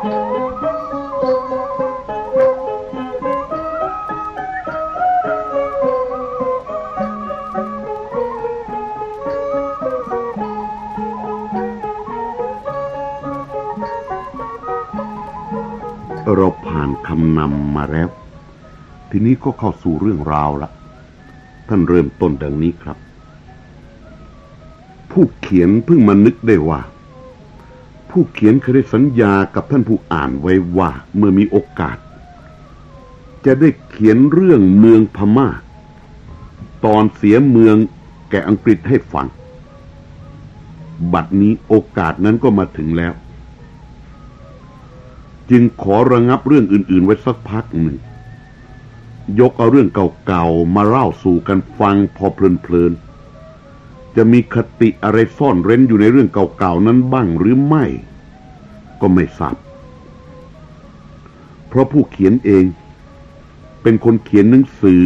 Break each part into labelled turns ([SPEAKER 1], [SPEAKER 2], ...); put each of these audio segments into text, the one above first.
[SPEAKER 1] เราผ่านคำนำมาแล้ว ทีนี้ก็เข้าสู่เรื่องราวละ ท่านเริ่มต้นดังนี้ครับ ผู้เขียนเพิ่งมานึกได้ว่า ผู้เขียนเคยได้สัญญากับท่านผู้อ่านไว้ว่าเมื่อมีโอกาส จะได้เขียนเรื่องเมืองพม่า ตอนเสียเมืองแก่อังกฤษให้ฟัง บัดนี้โอกาสนั้นก็มาถึงแล้ว จึงขอระงับเรื่องอื่น ๆ ไว้สักพักหนึ่ง ยกเอาเรื่องเก่าๆมาเล่าสู่กันฟังพอเพลินๆ จะมีคติอะไรซ่อนเร้นอยู่ในเรื่องเก่าๆนั้นบ้างหรือไม่ ก็ไม่ทราบ เพราะผู้เขียนเอง เป็นคนเขียนหนังสือ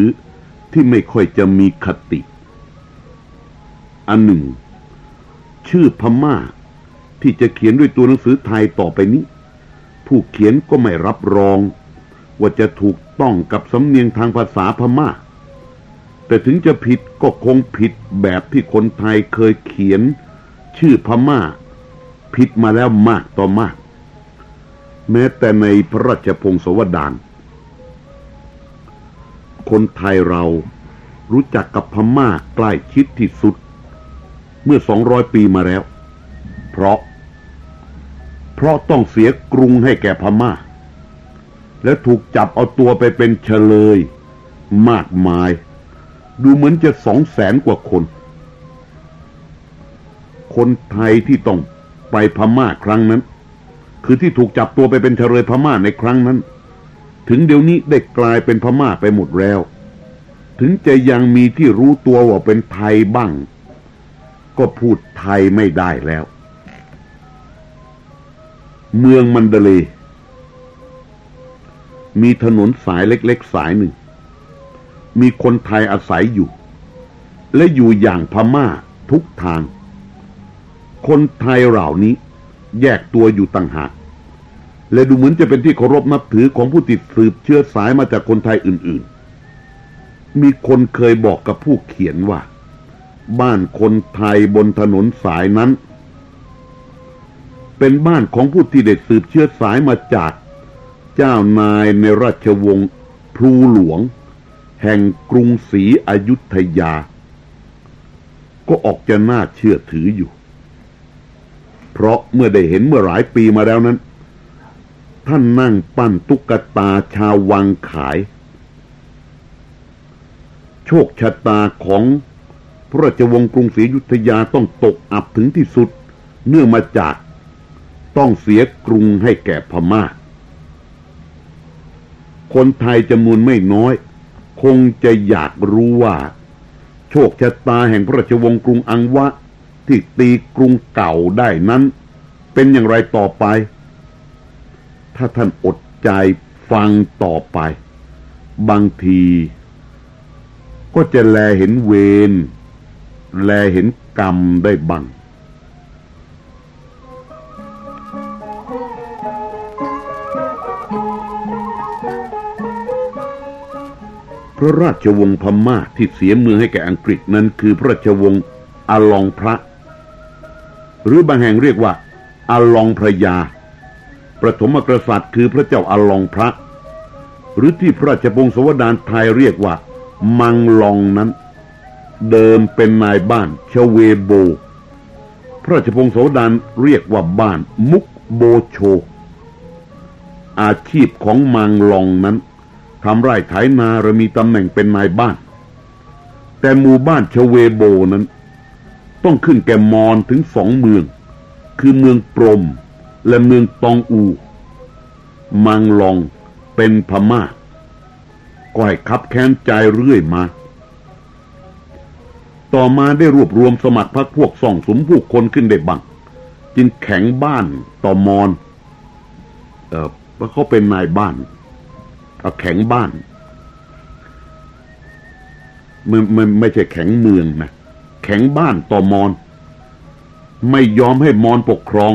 [SPEAKER 1] ที่ไม่ค่อยจะมีคติ อันหนึ่ง ชื่อพม่าที่จะเขียนด้วยตัวหนังสือไทยต่อไปนี้ ผู้เขียนก็ไม่รับรอง ว่าจะถูกต้องกับสำเนียงทางภาษาพม่า แต่ถึงจะผิด ก็คงผิดแบบที่คนไทยเคยเขียนชื่อพม่า ผิดมาแล้วมากต่อมาก แม้แต่ในพระราชพงศาวดารคนไทยเรารู้จักกับพม่าใกล้ชิดที่สุด เมื่อสองร้อยปีมาแล้ว เพราะ เพราะต้องเสียกรุงให้แก่พม่า และถูกจับเอาตัวไปเป็นเฉลย มากมาย ดูเหมือนจะสองแสนกว่าคน คนไทยที่ต้องไปพม่าครั้งนั้น คือที่ถูกจับตัวไปเป็นเฉลยพม่าในครั้งนั้น ถึงเดี๋ยวนี้ได้กลายเป็นพม่าไปหมดแล้ว ถึงจะยังมีที่รู้ตัวว่าเป็นไทยบ้าง ก็พูดไทยไม่ได้แล้ว เมืองมันเดเลมีถนนสายเล็ก ๆ สายหนึ่ง มีคนไทยอาศัยอยู่ และอยู่อย่างพม่าทุกทาง คนไทยเหล่านี้แยกตัวอยู่ต่างหาก และดูเหมือนจะเป็นที่เคารพนับถือของผู้ติดสืบเชื้อสายมาจากคนไทยอื่นๆ มีคนเคยบอกกับผู้เขียนว่า บ้านคนไทยบนถนนสายนั้น เป็นบ้านของผู้ที่เด็ดสืบเชื้อสายมาจาก เจ้านายในราชวงศ์พลูหลวง แห่งกรุงศรีอยุธยา ก็ออกจะน่าเชื่อถืออยู่ เพราะเมื่อได้เห็นเมื่อหลายปีมาแล้วนั้น ท่านนั่งปั้นตุ๊กตาชาววังขาย โชคชะตาของพระราชวงศ์กรุงศรีอยุธยาต้องตกอับถึงที่สุด เนื่องมาจากต้องเสียกรุงให้แก่พมา่า คนไทยจำนวนไม่น้อย คงจะอยากรู้ว่า โชคชะตาแห่งพระราชวงศ์กรุงอังวะ ที่ตีกรุงเก่าได้นั้น เป็นอย่างไรต่อไป ถ้าท่านอดใจฟังต่อไป บางที ก็จะแลเห็นเวรแลเห็นกรรมได้บ้าง ระราชวงศ์พม่าที่เสียเมืองให้แก่อังกฤษนั้นคือพระราชวงศ์อาลองพระ หรือบางแห่งเรียกว่าอาลองพระยา ประถมกษัตริย์คือพระเจ้าอาลองพระ หรือที่พระราชวงศ์สวดานไทยเรียกว่า มังลองนั้น เดิมเป็นนายบ้านเชเวโบ พระราชวงศ์สวดานเรียกว่าบ้านมุกโบโช อาชีพของมังลองนั้น ทำไร่ไถนาและมีตำแหน่งเป็นนายบ้าน แต่หมู่บ้านชเวโบนั้น ต้องขึ้นแก่มอนถึงสองเมือง คือเมืองปรม และเมืองตองอู มังลองเป็นพม่าก็ให้คับแค้นใจเรื่อยมา ต่อมาได้รวบรวมสมัครพรรคพวกส่องสมผู้คนขึ้นได้บัง จึงแข็งบ้านต่อมอน เออเพราะเขาเป็นนายบ้าน เอาแข็งบ้านมันมันไม่ใช่แข็งเมืองนะแข็งบ้านต่อมอน ไม่ยอมให้มอนปกครอง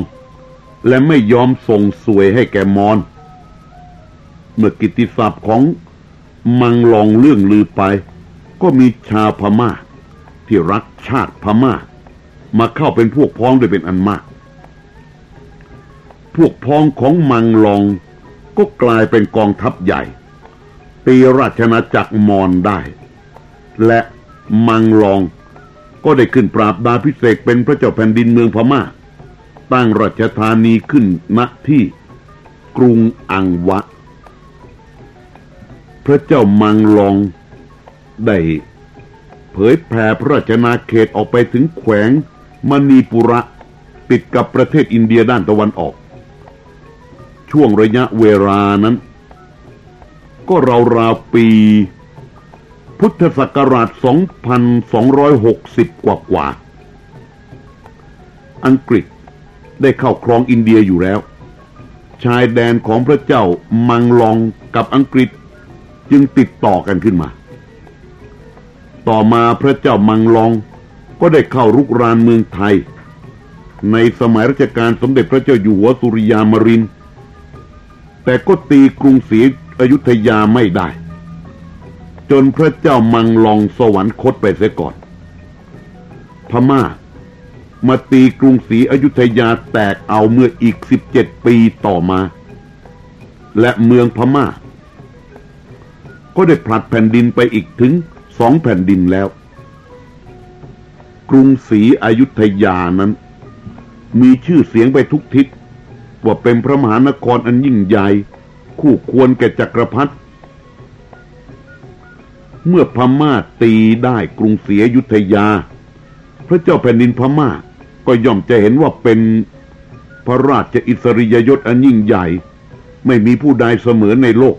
[SPEAKER 1] และไม่ยอมส่งสวยให้แกมอน เมื่อกิติศัพท์ของมังลองเรื่องลือไป ก็มีชาวพมา่า ที่รักชาติพมา่า มาเข้าเป็นพวกพ้องด้วยเป็นอันมาก พวกพ้องของมังลองก็กลายเป็นกองทัพใหญ่ ตีราชนาจักรมอนได้ และมังลองก็ได้ขึ้นปราบดาพิเศษเป็นพระเจ้าแผ่นดินเมืองพมา่า ตั้งราชธานีขึ้นณที่กรุงอังวะ พระเจ้ามังลองได้เผยแผ่พระราชนาเขตออกไปถึงแขวงมณีปุระติดกับประเทศอินเดียด้านตะวันออก ช่วงระยะเวลานั้น ก็ราวๆปี พุทธศักราช 2260 กว่ากว่า อังกฤษได้เข้าครองอินเดียอยู่แล้ว ชายแดนของพระเจ้ามังลองกับอังกฤษจึงติดต่อกันขึ้นมา ต่อมาพระเจ้ามังลองก็ได้เข้ารุกรานเมืองไทย ในสมัยรัชกาลสมเด็จพระเจ้าอยู่หัวสุริยามริน แต่ก็ตีกรุงศรี อยุธยาไม่ได้ จนพระเจ้ามังลองสวรรคตไปเสียก่อน พม่า มาตีกรุงศรีอยุธยาแตกเอาเมื่ออีกสิบเจ็ดปีต่อมา และเมืองพม่า ก็ได้ผลัดแผ่นดินไปอีกถึงสองแผ่นดินแล้ว กรุงศรีอยุธยานั้น มีชื่อเสียงไปทุกทิศว่าเป็นพระมหานครอันยิ่งใหญ่ คู่ควรแก่จักรพรรดิเมื่อพม่าตีได้กรุงศรีอยุธยา พระเจ้าแผ่นดินพม่าก็ย่อมจะเห็นว่าเป็นพระราชอิสริยยศอันยิ่งใหญ่ ไม่มีผู้ใดเสมอในโลก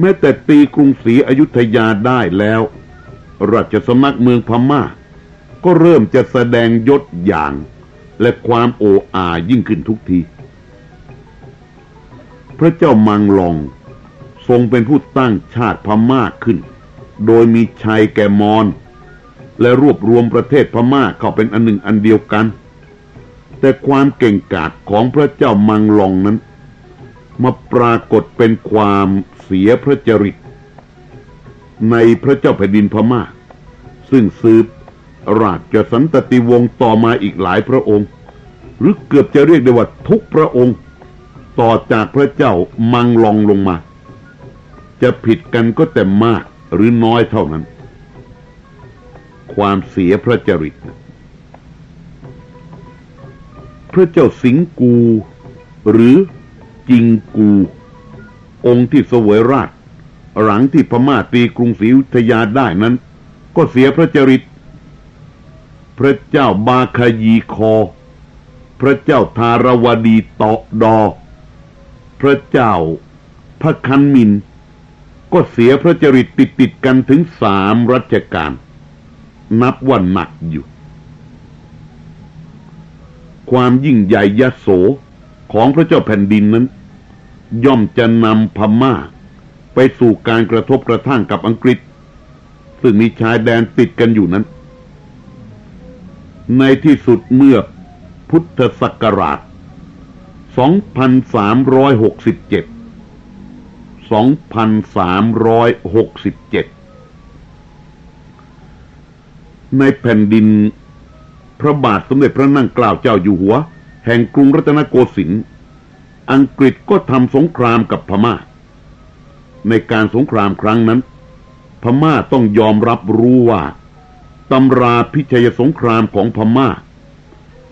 [SPEAKER 1] แม้แต่ตีกรุงศรีอยุธยาได้แล้ว ราชสำนักเมืองพม่า ก็เริ่มจะแสดงยศอย่าง และความโอ้อายิ่งขึ้นทุกที พระเจ้ามังลอง ทรงเป็นผู้ตั้งชาติพม่าขึ้น โดยมีชัยแก่มอน และรวบรวมประเทศพม่าเข้าเป็นอันหนึ่งอันเดียวกัน แต่ความเก่งกาจของพระเจ้ามังลองนั้น มาปรากฏเป็นความเสียพระจริต ในพระเจ้าแผ่นดินพม่า ซึ่งสืบราชสันตติวงศ์ต่อมาอีกหลายพระองค์ หรือเกือบจะเรียกได้ว่าทุกพระองค์ ต่อจากพระเจ้ามังลองลงมา จะผิดกันก็แต่มากหรือน้อยเท่านั้น ความเสียพระจริต พระเจ้าสิงกู หรือจิงกู องค์ที่เสวยราช หลังที่พม่าตีกรุงศรีอยุธยาได้นั้น ก็เสียพระจริต พระเจ้าบาคยีคอ พระเจ้าทารวดีตอดอ พระเจ้า พระคันมิน ก็เสียพระจริตติดติดกันถึงสามรัชกาลนับว่าหนักอยู่ ความยิ่งใหญ่ยโสของพระเจ้าแผ่นดินนั้น ย่อมจะนำพม่า ไปสู่การกระทบกระทั่งกับอังกฤษ ซึ่งมีชายแดนติดกันอยู่นั้น ในที่สุดเมื่อพุทธศักราช 2367 2367 ในแผ่นดิน พระบาทสมเด็จพระนั่งเกล้าเจ้าอยู่หัว แห่งกรุงรัตนโกสินทร์อังกฤษก็ทำสงครามกับพม่า ในการสงครามครั้งนั้น พม่าต้องยอมรับรู้ว่าตำราพิชัยสงครามของพม่า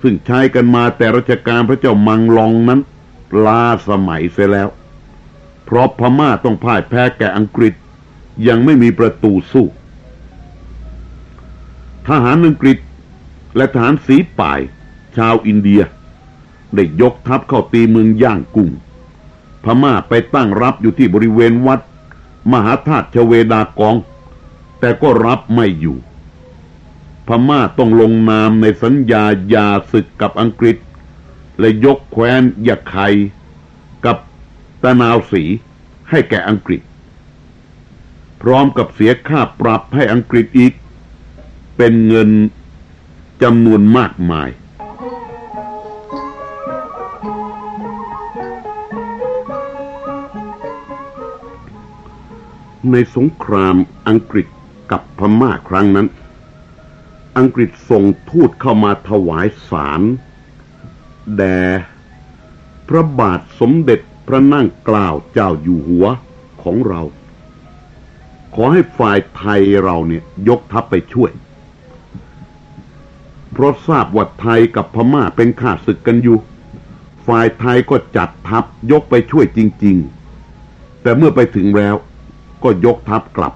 [SPEAKER 1] ซึ่งใช้กันมาแต่รัชกาลพระเจ้ามังลองนั้นล้าสมัยเสียแล้ว เพราะพม่าต้องพ่ายแพ้แก่อังกฤษ ยังไม่มีประตูสู้ ทหารอังกฤษและทหารสีป่าย ชาวอินเดีย ได้ยกทัพเข้าตีเมืองย่างกุ้ง พม่าไปตั้งรับอยู่ที่บริเวณวัด มหาธาตุชเวดากอง แต่ก็รับไม่อยู่ พม่าต้องลงนามในสัญญาหย่าศึกกับอังกฤษ และยกแคว้นยะไคกับตะนาวสีให้แก่อังกฤษ พร้อมกับเสียค่าปรับให้อังกฤษอีก เป็นเงินจำนวนมากมาย ในสงครามอังกฤษกับพม่าครั้งนั้น อังกฤษส่งทูตเข้ามาถวายสาร แด่พระบาทสมเด็จพระนั่งเกล้าเจ้าอยู่หัวของเรา ขอให้ฝ่ายไทยเราเนี่ยยกทัพไปช่วย เพราะทราบว่าไทยกับพม่าเป็นข้าศึกกันอยู่ ฝ่ายไทยก็จัดทัพยกไปช่วยจริง ๆ แต่เมื่อไปถึงแล้วก็ยกทัพกลับ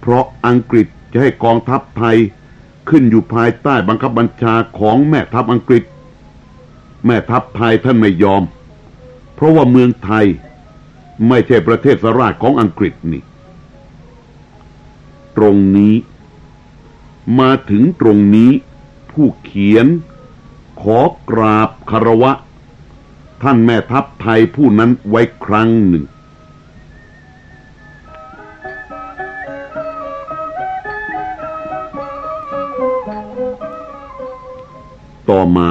[SPEAKER 1] เพราะอังกฤษจะให้กองทัพไทย ขึ้นอยู่ภายใต้บังคับบัญชาของแม่ทัพอังกฤษ แม่ทัพไทยท่านไม่ยอม เพราะว่าเมืองไทยไม่ใช่ประเทศสราชของอังกฤษนี่ ตรงนี้ มาถึงตรงนี้ผู้เขียน ขอกราบคารวะ ท่านแม่ทัพไทยผู้นั้นไว้ครั้งหนึ่ง ต่อมา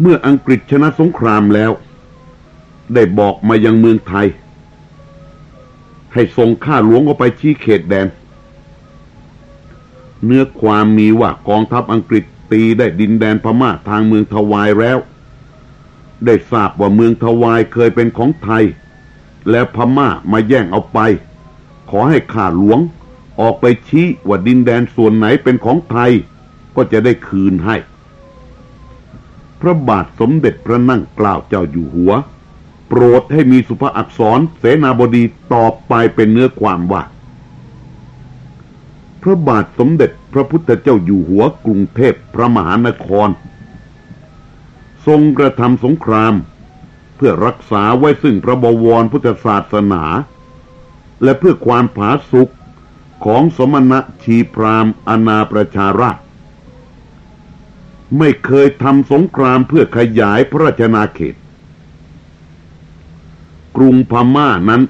[SPEAKER 1] เมื่ออังกฤษชนะสงครามแล้ว ได้บอกมายังเมืองไทย ให้ส่งข้าหลวงออกไปชี้เขตแดน เนื้อความมีว่ากองทัพอังกฤษตีได้ดินแดนพม่าทางเมืองทวายแล้ว ได้ทราบว่าเมืองทวายเคยเป็นของไทย แล้วพม่ามาแย่งเอาไป ขอให้ข้าหลวงออกไปชี้ว่าดินแดนส่วนไหนเป็นของไทยก็จะได้คืนให้ พระบาทสมเด็จพระนั่งเกล้าเจ้าอยู่หัว โปรดให้มีสุภาอักษรเสนาบดีตอบไปเป็นเนื้อความว่า พระบาทสมเด็จพระพุทธเจ้าอยู่หัวกรุงเทพพระมหานคร ทรงกระทำสงคราม เพื่อรักษาไว้ซึ่งพระบวรพุทธศาสนา และเพื่อความผาสุกของสมณะชีพรามอนาประชาราช ไม่เคยทำสงครามเพื่อขยายพระราชนาเขต กรุงพม่านั้น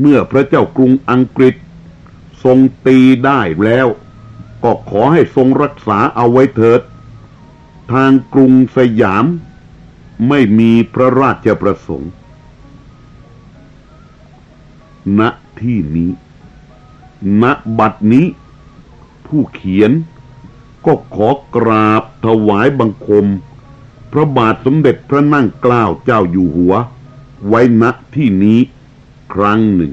[SPEAKER 1] เมื่อพระเจ้ากรุงอังกฤษ ทรงตีได้แล้ว ก็ขอให้ทรงรักษาเอาไว้เถิด ทางกรุงสยาม ไม่มีพระราชประสงค์ณที่นี้ณบัดนี้ ผู้เขียน ก็ขอกราบถวายบังคม พระบาทสมเด็จพระนั่งเกล้าเจ้าอยู่หัว ไว้ณที่นี้ครั้งหนึ่ง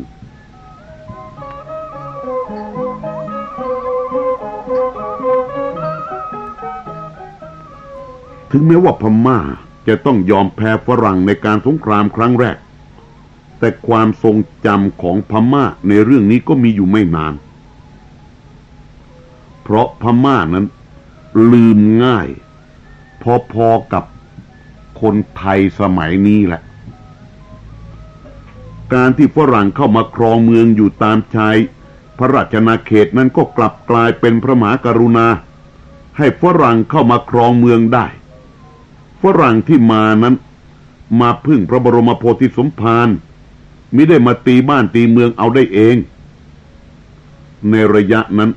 [SPEAKER 1] ถึงแม้ว่าพม่าจะต้องยอมแพ้ฝรั่งในการสงครามครั้งแรก แต่ความทรงจำของพม่าในเรื่องนี้ก็มีอยู่ไม่นาน เพราะพม่านั้น ลืมง่าย พอๆกับคนไทยสมัยนี้แหละ การที่ฝรั่งเข้ามาครองเมืองอยู่ตามชายพระราชนาเขตนั้นก็กลับกลายเป็นพระมหากรุณา ให้ฝรั่งเข้ามาครองเมืองได้ ฝรั่งที่มานั้น มาพึ่งพระบรมโพธิสมภารมิได้มาตีบ้านตีเมืองเอาได้เอง ในระยะนั้น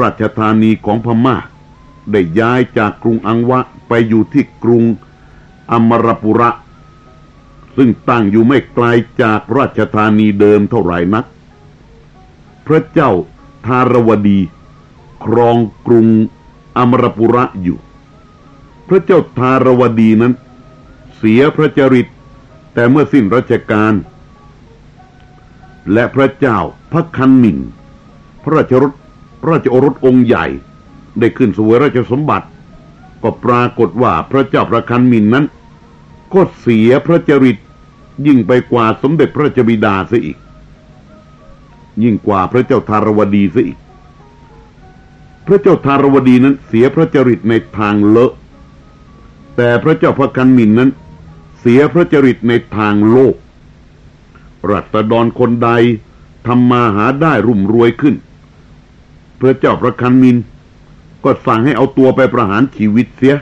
[SPEAKER 1] ราชธานีของพม่า ได้ย้ายจากกรุงอังวะไปอยู่ที่กรุงอมรปุระ ซึ่งตั้งอยู่ไม่ไกลจากราชธานีเดิมเท่าไหร่นัก พระเจ้าทารวดี ครองกรุงอมรปุระอยู่ พระเจ้าทารวดีนั้น เสียพระจริต แต่เมื่อสิ้นรัชกาลและพระเจ้าพระคันหมิ่นพระราชรถพระราชโอรสองค์ใหญ่ ได้ขึ้นสวยราชสมบัติ ก็ปรากฏว่าพระเจ้าพระคันมินนั้น ก็เสียพระจริตยิ่งไปกว่าสมเด็จพระราชบิดาซะอีก ยิ่งกว่าพระเจ้าทารวดีซะอีก พระเจ้าทารวดีนั้นเสียพระจริตในทางเลอะแต่พระเจ้าพระคันมินนั้น เสียพระจริตในทางโลก รัตดรคนใดทำมาหาได้รุ่มรวยขึ้น พระเจ้าพระคันมิน ก็สั่งให้เอาตัวไปประหารชีวิตเสีย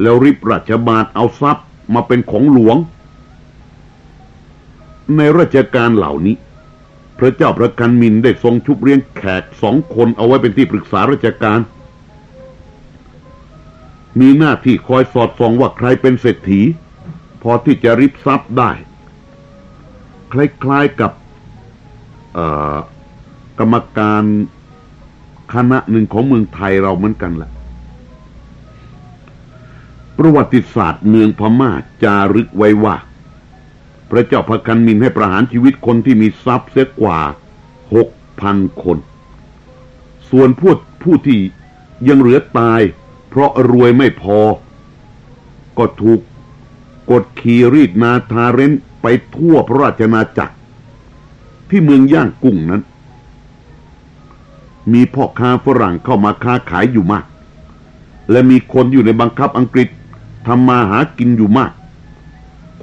[SPEAKER 1] แล้วริบราชบาทเอาทรัพย์มาเป็นของหลวง ในราชการเหล่านี้ พระเจ้าพระคันมินได้ทรงชุบเลี้ยงแขกสองคนเอาไว้เป็นที่ปรึกษาราชการ มีหน้าที่คอยสอดส่องว่าใครเป็นเศรษฐี พอที่จะริบทรัพย์ได้ คล้ายๆกับกรรมการ คณะหนึ่งของเมืองไทยเราเหมือนกันแหละ ประวัติศาสตร์เมืองพม่าจารึกไว้ว่า พระเจ้าพระกันมินให้ประหารชีวิตคนที่มีทรัพย์เสียกว่าหกพันคน ส่วนผู้ผู้ที่ยังเหลือตาย เพราะรวยไม่พอ ก็ถูกกดขี่รีดนาทาเรนไปทั่วพระราชนาจักร ที่เมืองย่างกุ้งนั้น มีพ่อค้าฝรั่งเข้ามาค้าขายอยู่มาก และมีคนอยู่ในบังคับอังกฤษทำมาหากินอยู่มาก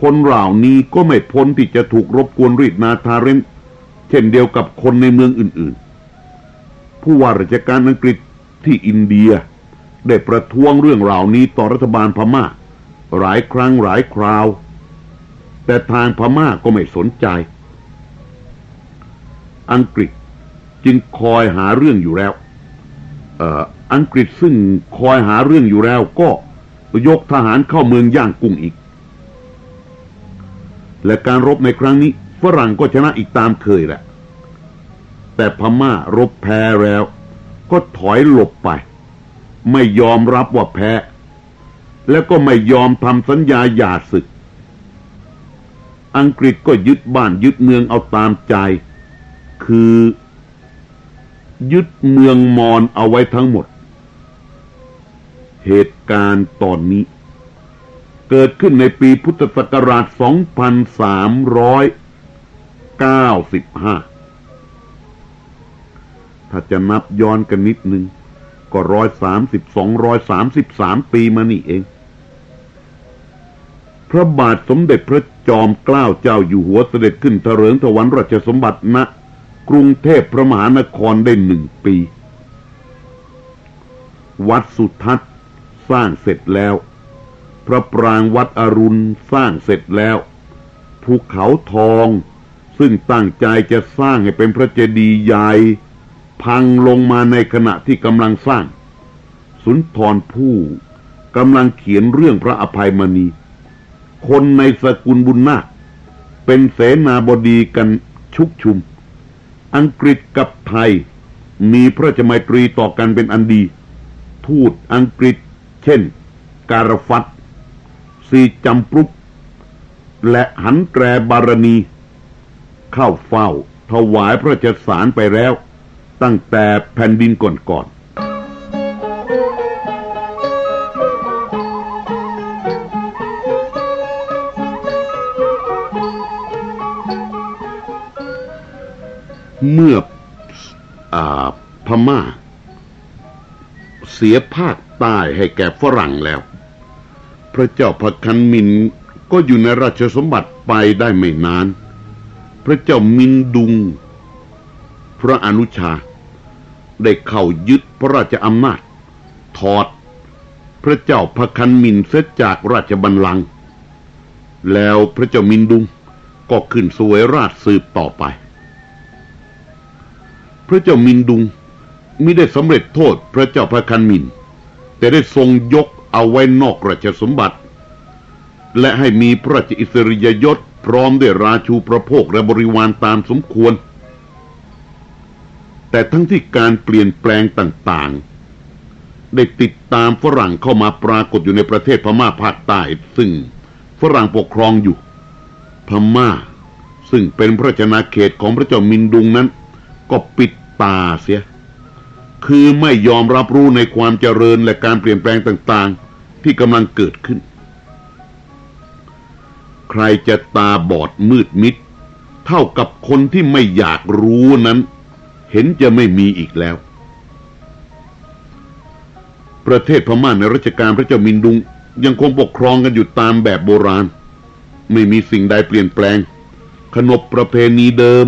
[SPEAKER 1] คนเหล่านี้ก็ไม่พ้นที่จะถูกรบกวนรีดนาทาเรนเช่นเดียวกับคนในเมืองอื่นๆ ผู้ว่าราชการอังกฤษที่อินเดียได้ประท้วงเรื่องเหล่านี้ต่อรัฐบาลพมา่า หลายครั้งหลายคราว แต่ทางพม่าก็ไม่สนใจ อังกฤษ จึงคอยหาเรื่องอยู่แล้วอังกฤษซึ่งคอยหาเรื่องอยู่แล้วก็ยกทหารเข้าเมืองย่างกุ้งอีก และการรบในครั้งนี้ฝรั่งก็ชนะอีกตามเคยแหละ แต่พม่ารบแพ้แล้ว ก็ถอยหลบไป ไม่ยอมรับว่าแพ้ แล้วก็ไม่ยอมทำสัญญาหย่าศึก อังกฤษก็ยึดบ้านยึดเมืองเอาตามใจ คือ ยึดเมืองมอนเอาไว้ทั้งหมด เหตุการณ์ตอนนี้ เกิดขึ้นในปีพุทธศักราช 2395 ถ้าจะนับย้อนกันนิดนึง ก็ร้อยสามสิบสองร้อยสามสิบสามปีมานี่เอง พระบาทสมเด็จพระจอมเกล้าเจ้าอยู่หัวเสด็จขึ้นเถริงถวันราชสมบัติณ กรุงเทพพระมหานครได้หนึ่งปี วัดสุทัศน์สร้างเสร็จแล้ว พระปรางวัดอรุณสร้างเสร็จแล้วภูเขาทองซึ่งตั้งใจจะสร้างให้เป็นพระเจดีย์ใหญ่พังลงมาในขณะที่กำลังสร้าง สุนทรผู้กำลังเขียนเรื่องพระอภัยมณี คนในสกุลบุญนาคเป็นเสนาบดีกันชุกชุม อังกฤษกับไทย มีพระรามัยตรีต่อกันเป็นอันดี ทูตอังกฤษ เช่น การฟัตซีจำปรุกและหันแตรบารณี เข้าเฝ้าถวายพระราสารไปแล้ว ตั้งแต่แผ่นดินก่อนๆ เมื่ออพม่า เสียภาคใต้ให้แก่ฝรั่งแล้ว พระเจ้าพระคันมินก็อยู่ในราชสมบัติไปได้ไม่นาน พระเจ้ามินดุง พระอนุชา ได้เข้ายึดพระราชอำนาจ ถอด พระเจ้าพระคันมินเสียจากราชบัลลังก์แล้วพระเจ้ามินดุงก็ขึ้นสวยราชสืบต่อไป พระเจ้ามินดุงมิได้สำเร็จโทษพระเจ้าพระคันมิน แต่ได้ทรงยกเอาไว้นอกราชสมบัติ และให้มีพระราชอิสริยยศพร้อมด้วยราชูประโภคและบริวารตามสมควร แต่ทั้งที่การเปลี่ยนแปลงต่างๆ ได้ติดตามฝรั่งเข้ามาปรากฏอยู่ในประเทศพม่าภาคใต้ ซึ่งฝรั่งปกครองอยู่ พม่า ซึ่งเป็นพระชนาเขตของพระเจ้ามินดุงนั้น ก็ปิดตาเสีย คือไม่ยอมรับรู้ในความเจริญและการเปลี่ยนแปลงต่างๆ ที่กำลังเกิดขึ้น ใครจะตาบอดมืดมิด เท่ากับคนที่ไม่อยากรู้นั้น เห็นจะไม่มีอีกแล้ว ประเทศพม่าในรัชกาลพระเจ้ามินดุงยังคงปกครองกันอยู่ตามแบบโบราณ ไม่มีสิ่งใดเปลี่ยนแปลง ขนบประเพณีเดิม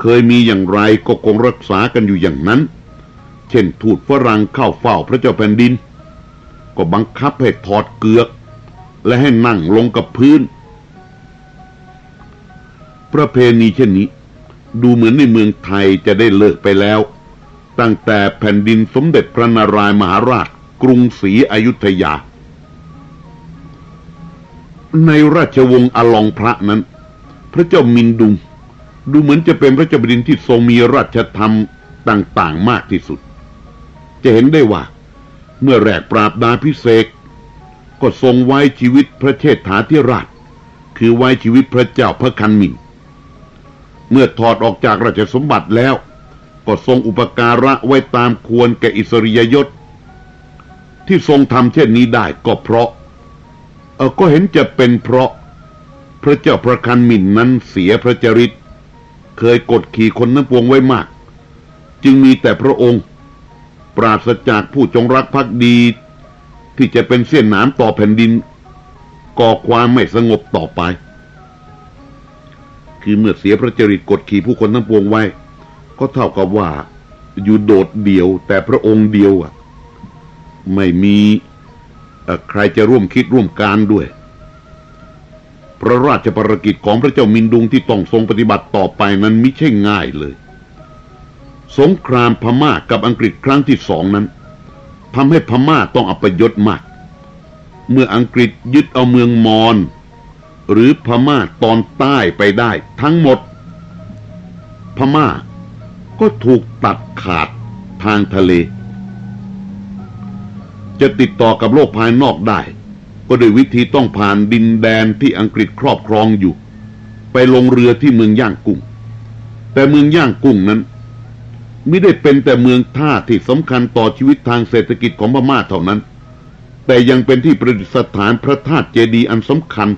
[SPEAKER 1] เคยมีอย่างไรก็คงรักษากันอยู่อย่างนั้น เช่นทูตฝรั่งเข้าเฝ้าพระเจ้าแผ่นดิน ก็บังคับให้ถอดเกือก และให้นั่งลงกับพื้น ประเพณีเช่นนี้ ดูเหมือนในเมืองไทยจะได้เลิกไปแล้ว ตั้งแต่แผ่นดินสมเด็จพระนารายมหาราชกรุงศรีอยุธยา ในราชวงศ์อลองพระนั้น พระเจ้ามินดุง ดูเหมือนจะเป็นพระเจ้าแผ่นดินที่ทรงมีราชธรรมต่างๆ มากที่สุด จะเห็นได้ว่า เมื่อแรกปราบดาพิเศษก็ทรงไว้ชีวิตพระเชษฐาธิราช คือไว้ชีวิตพระเจ้าพระคันมินเมื่อถอดออกจากราชสมบัติแล้ว ก็ทรงอุปการะไว้ตามควรแก่อิสริยยศ ที่ทรงทำเช่นนี้ได้ก็เพราะ เออก็เห็นจะเป็นเพราะ พระเจ้าพระคันมินนั้นเสียพระจริต เคยกดขี่คนนั้นปวงไว้มาก จึงมีแต่พระองค์ ปราศจากผู้จงรักภักดี ที่จะเป็นเส้นหนามต่อแผ่นดิน ก่อความไม่สงบต่อไป คือเมื่อเสียพระจริตกดขี่ผู้คนทั้งปวงไว้ ก็เท่ากับว่า อยู่โดดเดี่ยวแต่พระองค์เดียวอะ ไม่มีใครจะร่วมคิดร่วมการด้วย พระราชภารกิจของพระเจ้ามินดุงที่ต้องทรงปฏิบัติต่อไปนั้นไม่ใช่ง่ายเลย สงครามพม่ากับอังกฤษครั้งที่สองนั้นทำให้พม่าต้องอัปยศมาก เมื่ออังกฤษยึดเอาเมืองมอญหรือพม่าตอนใต้ไปได้ทั้งหมด พม่าก็ถูกตัดขาดทางทะเล จะติดต่อกับโลกภายนอกได้ ก็โดยวิธีต้องผ่านดินแดนที่อังกฤษครอบครองอยู่ ไปลงเรือที่เมืองย่างกุ้ง แต่เมืองย่างกุ้งนั้นไม่ได้เป็นแต่เมืองท่าที่สำคัญต่อชีวิตทางเศรษฐกิจของพม่าเท่านั้น แต่ยังเป็นที่ประดิษฐานพระธาตุเจดีย์อันสำคัญ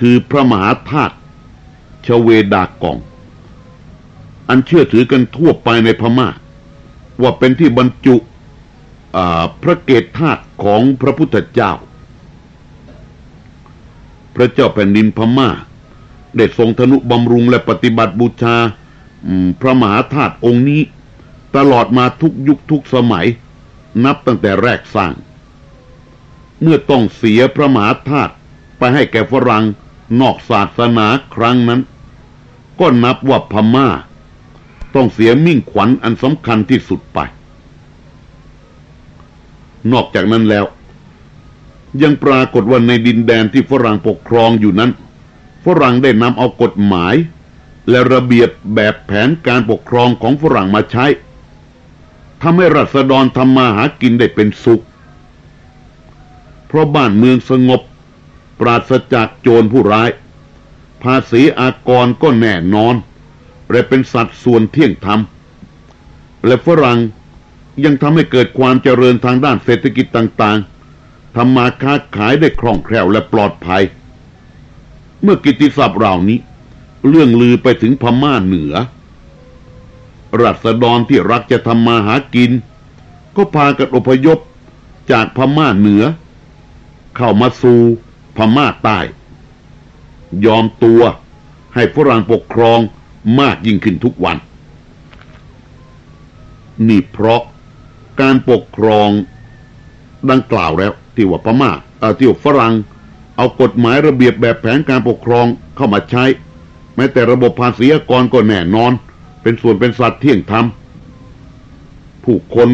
[SPEAKER 1] คือพระมหาธาตุชเวดากอง อันเชื่อถือกันทั่วไปในพม่า ว่าเป็นที่บรรจุพระเกศธาตุของพระพุทธเจ้า พระเจ้าแผ่นดินพม่า ได้ทรงธนุบำรุงและปฏิบัติบูชาพระมหาธาตุองค์นี้ ตลอดมาทุกยุคทุกสมัย นับตั้งแต่แรกสร้าง เมื่อต้องเสียพระมหาธาตุไปให้แก่ฝรั่งนอกศาสนาครั้งนั้น ก็นับว่าพม่า ต้องเสียมิ่งขวัญอันสำคัญที่สุดไป นอกจากนั้นแล้ว ยังปรากฏว่าในดินแดนที่ฝรั่งปกครองอยู่นั้น ฝรั่งได้นำเอากฎหมาย และระเบียบแบบแผนการปกครองของฝรั่งมาใช้ทำให้รัษฎรทำมาหากินได้เป็นสุข เพราะบ้านเมืองสงบ ปราศจากโจรผู้ร้าย ภาษีอากรก็แน่นอน และเป็นสัดส่วนเที่ยงธรรม และฝรั่งยังทำให้เกิดความเจริญทางด้านเศรษฐกิจต่าง ทำมาค้าขายได้คล่องแคล่วและปลอดภัย เมื่อกิติศัพท์เหล่านี้ เรื่องลือไปถึงพม่าเหนือ รัษฎรที่รักจะทำมาหากิน ก็พากันอพยพจากพม่าเหนือ เข้ามาสู่พม่าใต้ ยอมตัวให้ฝรั่งปกครองมากยิ่งขึ้นทุกวัน นี่เพราะการปกครองดังกล่าวแล้วที่ว่าพมาเอ่อที่ว่าฝรั่งเอากฎหมายระเบียบแบบแผนการปกครองเข้ามาใช้ แม้แต่ระบบภาษีกรก็แน่นอน เป็นส่วนเป็นสัตว์เที่ยงธรรมผู้คน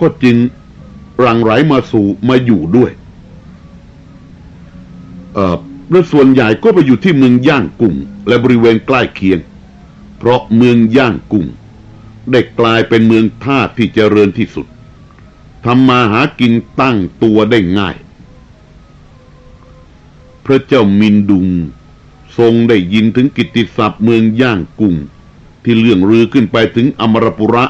[SPEAKER 1] ก็จึงรังไหลมาสู่มาอยู่ด้วย เอ่อและส่วนใหญ่ก็ไปอยู่ที่เมืองย่างกุ้งและบริเวณใกล้เคียง เพราะเมืองย่างกุ้งได้กลายเป็นเมืองท่าที่เจริญที่สุด ทำมาหากินตั้งตัวได้ง่าย พระเจ้ามินดุง ทรงได้ยินถึงกิตติศัพท์เมืองย่างกุ้งที่เลื่องลือขึ้นไปถึงอมรปุระ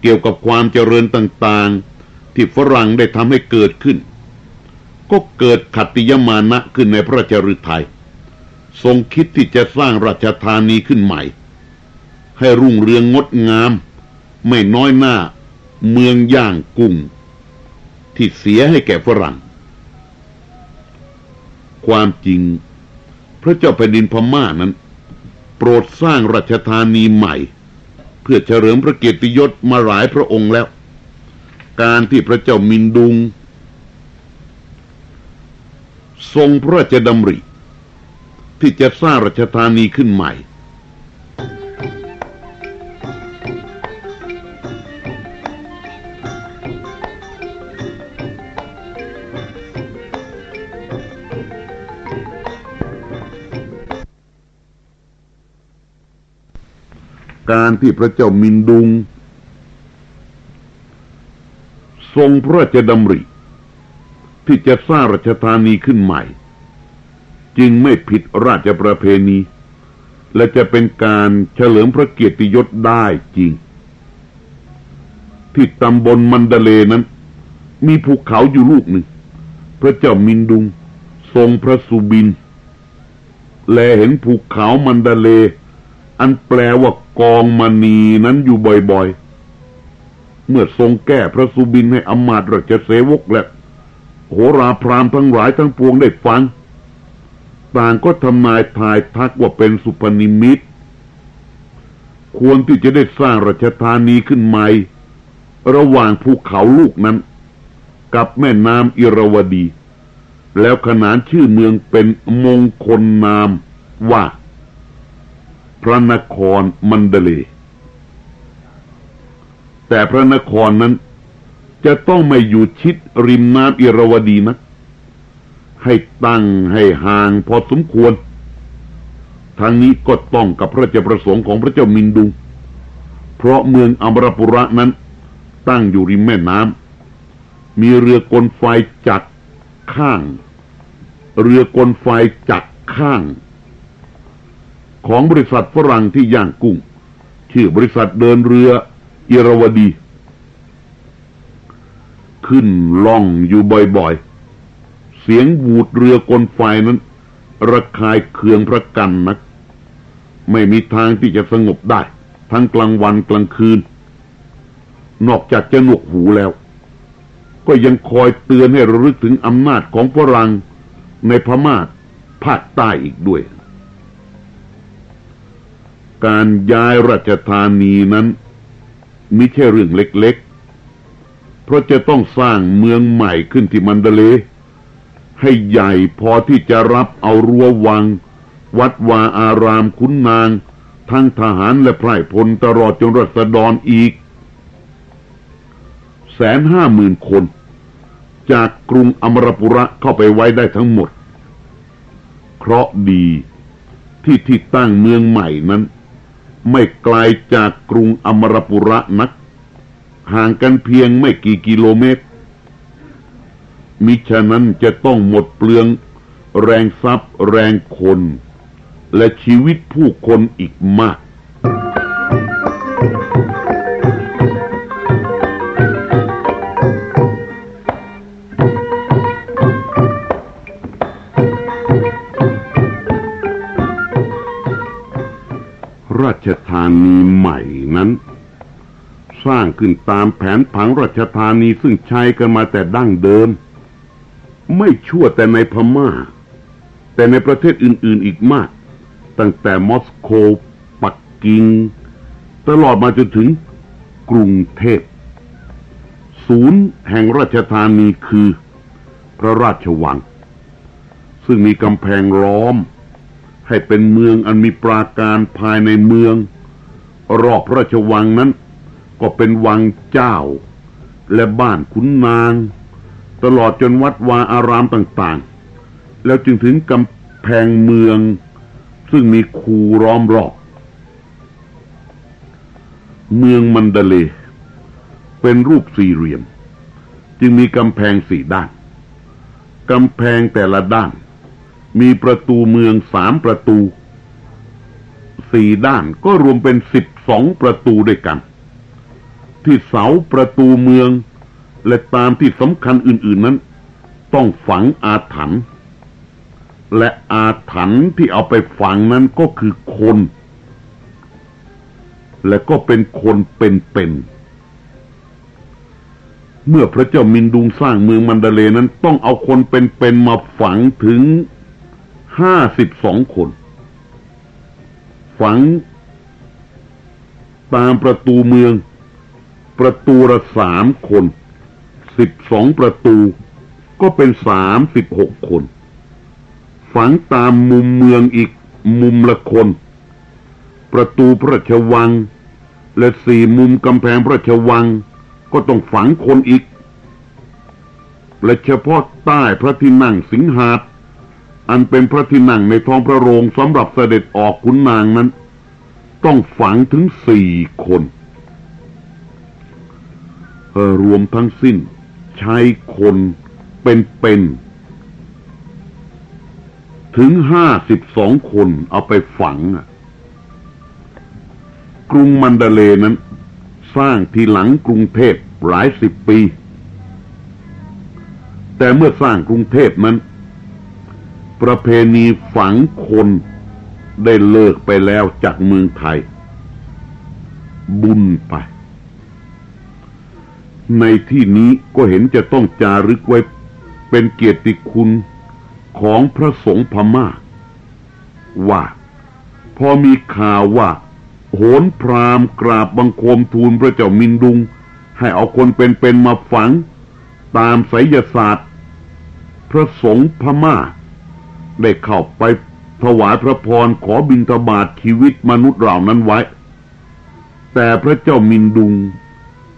[SPEAKER 1] เกี่ยวกับความเจริญต่างๆ ที่ฝรั่งได้ทำให้เกิดขึ้น ก็เกิดขัตติยมานะขึ้นในพระจราชฤทัยทรงคิดที่จะสร้างราชธานีขึ้นใหม่ ให้รุ่งเรืองงดงาม ไม่น้อยหน้า เมืองย่างกุ้ง ที่เสียให้แก่ฝรั่ง ความจริง พระเจ้าแผ่นดินพม่านั้น โปรดสร้างราชธานีใหม่ เพื่อเฉลิมพระเกียรติยศมาหลายพระองค์แล้ว การที่พระเจ้ามินดุง ทรงพระราชดำริ ที่จะสร้างราชธานีขึ้นใหม่ การที่พระเจ้ามินดุง ทรงพระราชดำริ ที่จะสร้างราชธานีขึ้นใหม่ จึงไม่ผิดราชประเพณี และจะเป็นการเฉลิมพระเกียรติยศได้จริง ที่ตำบลมันดเลนั้น มีภูเขาอยู่ลูกหนึ่ง พระเจ้ามินดุง ทรงพระสุบิน แลเห็นภูเขามันดเลอันแปลว่า กองมณีนั้นอยู่บ่อยๆ เมื่อทรงแก้พระสุบินให้อมาตราชเสวกและโหราพรามทั้งหลายทั้งปวงได้ฟัง ต่างก็ทำนายทายทักว่าเป็นสุพนิมิต ควรที่จะได้สร้างราชธานีขึ้นใหม่ ระหว่างภูเขาลูกนั้น กับแม่น้ำอิรวดี แล้วขนานชื่อเมืองเป็นมงคลนามว่า พระนครมันเดเล แต่พระนครนั้นจะต้องไม่อยู่ชิดริมน้ำอิรวดีนะให้ตั้งให้ห่างพอสมควร ทางนี้ก็ต้องกับพระเจ้าประสงค์ของพระเจ้ามินดุง เพราะเมืองอมรปุระนั้น ตั้งอยู่ริมแม่น้ำ มีเรือกลไฟจักข้าง เรือกลไฟจักข้าง ของบริษัทฝรั่งที่ย่างกุ้ง ชื่อบริษัทเดินเรือเยรวดี ขึ้นล่องอยู่บ่อยๆ เสียงบูดเรือกลไฟนั้นระคายเคืองพระกันนัก ไม่มีทางที่จะสงบได้ ทั้งกลางวันกลางคืน นอกจากจะหนวกหูแล้ว ก็ยังคอยเตือนให้ระลึกถึงอำนาจของฝรั่งในพม่าภาคใต้อีกด้วย การย้ายราชธานีนั้นไม่ใช่เรื่องเล็กๆ เพราะจะต้องสร้างเมืองใหม่ขึ้นที่มันเดเล ให้ใหญ่พอที่จะรับเอารั้ววัง วัดวาอารามคุ้นนาง ทั้งทหารและไพร่พลตลอดจนรัษฎรอีก แสนห้าหมื่นคน จากกรุงอมรปุระเข้าไปไว้ได้ทั้งหมด เคราะดีที่ที่ตั้งเมืองใหม่นั้น ไม่ไกลจากกรุงอมรปุระนัก ห่างกันเพียงไม่กี่กิโลเมตร มิฉะนั้นจะต้องหมดเปลือง แรงทรัพย์ แรงคน และชีวิตผู้คนอีกมาก ราชธานีใหม่นั้น สร้างขึ้นตามแผนผังราชธานีซึ่งใช้กันมาแต่ดั้งเดิม ไม่ชั่วแต่ในพม่า แต่ในประเทศอื่นๆอีกมาก ตั้งแต่มอสโกปักกิ่งตลอดมาจนถึงกรุงเทพ ศูนย์แห่งราชธานีคือ พระราชวัง ซึ่งมีกำแพงล้อม ให้เป็นเมืองอันมีปราการภายในเมือง รอบพระราชวังนั้น ก็เป็นวังเจ้า และบ้านขุนนาง ตลอดจนวัดวาอารามต่างๆ แล้วจึงถึงกำแพงเมือง ซึ่งมีคูล้อมรอบ เมืองมันเดเล เป็นรูปสี่เหลี่ยม จึงมีกำแพงสี่ด้าน กำแพงแต่ละด้าน มีประตูเมืองสามประตู สี่ด้านก็รวมเป็นสิบสองประตูด้วยกัน ที่เสาประตูเมือง และตามที่สำคัญอื่น ๆนั้น ต้องฝังอาถรรพ์และอาถรรพ์ที่เอาไปฝังนั้นก็คือคน และก็เป็นคนเป็นๆเมื่อพระเจ้ามินดุงสร้างเมืองมันเดเลนั้นต้องเอาคนเป็นๆมาฝังถึง ห้าสิบสองคน ฝังตามประตูเมือง ประตูละสามคนสิบสองประตูก็เป็นสามสิบหกคน ฝังตามมุมเมืองอีกมุมละคน ประตูพระราชวัง และสี่มุมกำแพงพระราชวัง ก็ต้องฝังคนอีก และเฉพาะใต้พระที่นั่งสิงหาด อันเป็นพระที่นั่งในท้องพระโรงสำหรับเสด็จออกขุนนางนั้น ต้องฝังถึงสี่คนรวมทั้งสิ้น ใช้คนเป็นๆถึงห้าสิบสองคนเอาไปฝัง กรุงมันเดเลนั้น สร้างทีหลังกรุงเทพหลายสิบปี แต่เมื่อสร้างกรุงเทพนั้น ประเพณีฝังคนได้เลิกไปแล้วจากเมืองไทย บุญไป ในที่นี้ก็เห็นจะต้องจารึกไว้เป็นเกียรติคุณของพระสงฆ์พมา่า ว่า พอมีข่าวว่า โหนพรามกราบบังคมทูลพระเจ้ามินดุง ให้เอาคนเป็นๆมาฝัง ตามไสยศาสตร์ พระสงฆ์พมา่า ได้เข้าไปถวายพระพรขอบิณฑบาตชีวิตมนุษย์เหล่านั้นไว้ แต่พระเจ้ามินดุง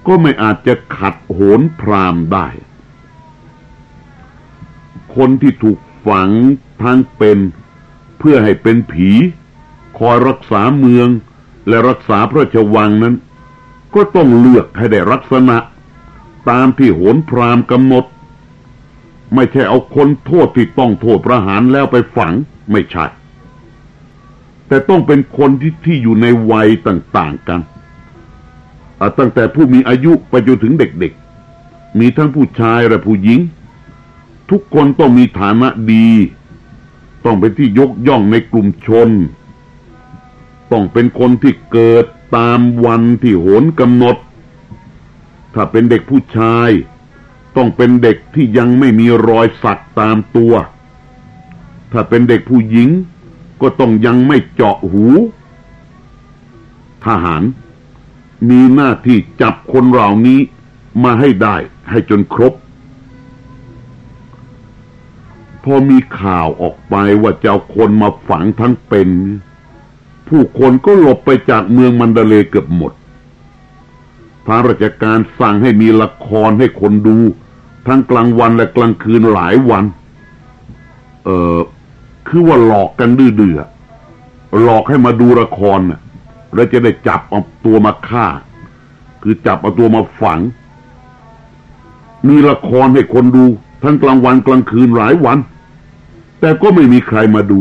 [SPEAKER 1] ก็ไม่อาจจะขัดโหนพรามได้ คนที่ถูกฝังทั้งเป็นเพื่อให้เป็นผี คอยรักษาเมืองและรักษาพระราชวังนั้น ก็ต้องเลือกให้ได้ลักษณะ ตามที่โหนพรามกำหนด ไม่ใช่เอาคนโทษที่ต้องโทษประหารแล้วไปฝังไม่ใช่ แต่ต้องเป็นคนที่ที่อยู่ในวัยต่างๆกัน ตั้งแต่ผู้มีอายุไปจนถึงเด็กๆ มีทั้งผู้ชายและผู้หญิง ทุกคนต้องมีฐานะดี ต้องเป็นที่ยกย่องในกลุ่มชน ต้องเป็นคนที่เกิดตามวันที่โหนกำหนด ถ้าเป็นเด็กผู้ชาย ต้องเป็นเด็กที่ยังไม่มีรอยสักตามตัว ถ้าเป็นเด็กผู้หญิง ก็ต้องยังไม่เจาะหู ทหาร มีหน้าที่จับคนเหล่านี้มาให้ได้ให้จนครบ พอมีข่าวออกไปว่าเจะเอาคนมาฝังทั้งเป็น ผู้คนก็หลบไปจากเมืองมันเดเลเกือบหมดางราชการสั่งให้มีละครให้คนดู ทั้งกลางวันและกลางคืนหลายวัน เออคือว่าหลอกกันดื้อๆหลอกให้มาดูละครนะแล้วจะได้จับเอาตัวมาฆ่า คือจับเอาตัวมาฝัง มีละครให้คนดู ทั้งกลางวันกลางคืนหลายวัน แต่ก็ไม่มีใครมาดู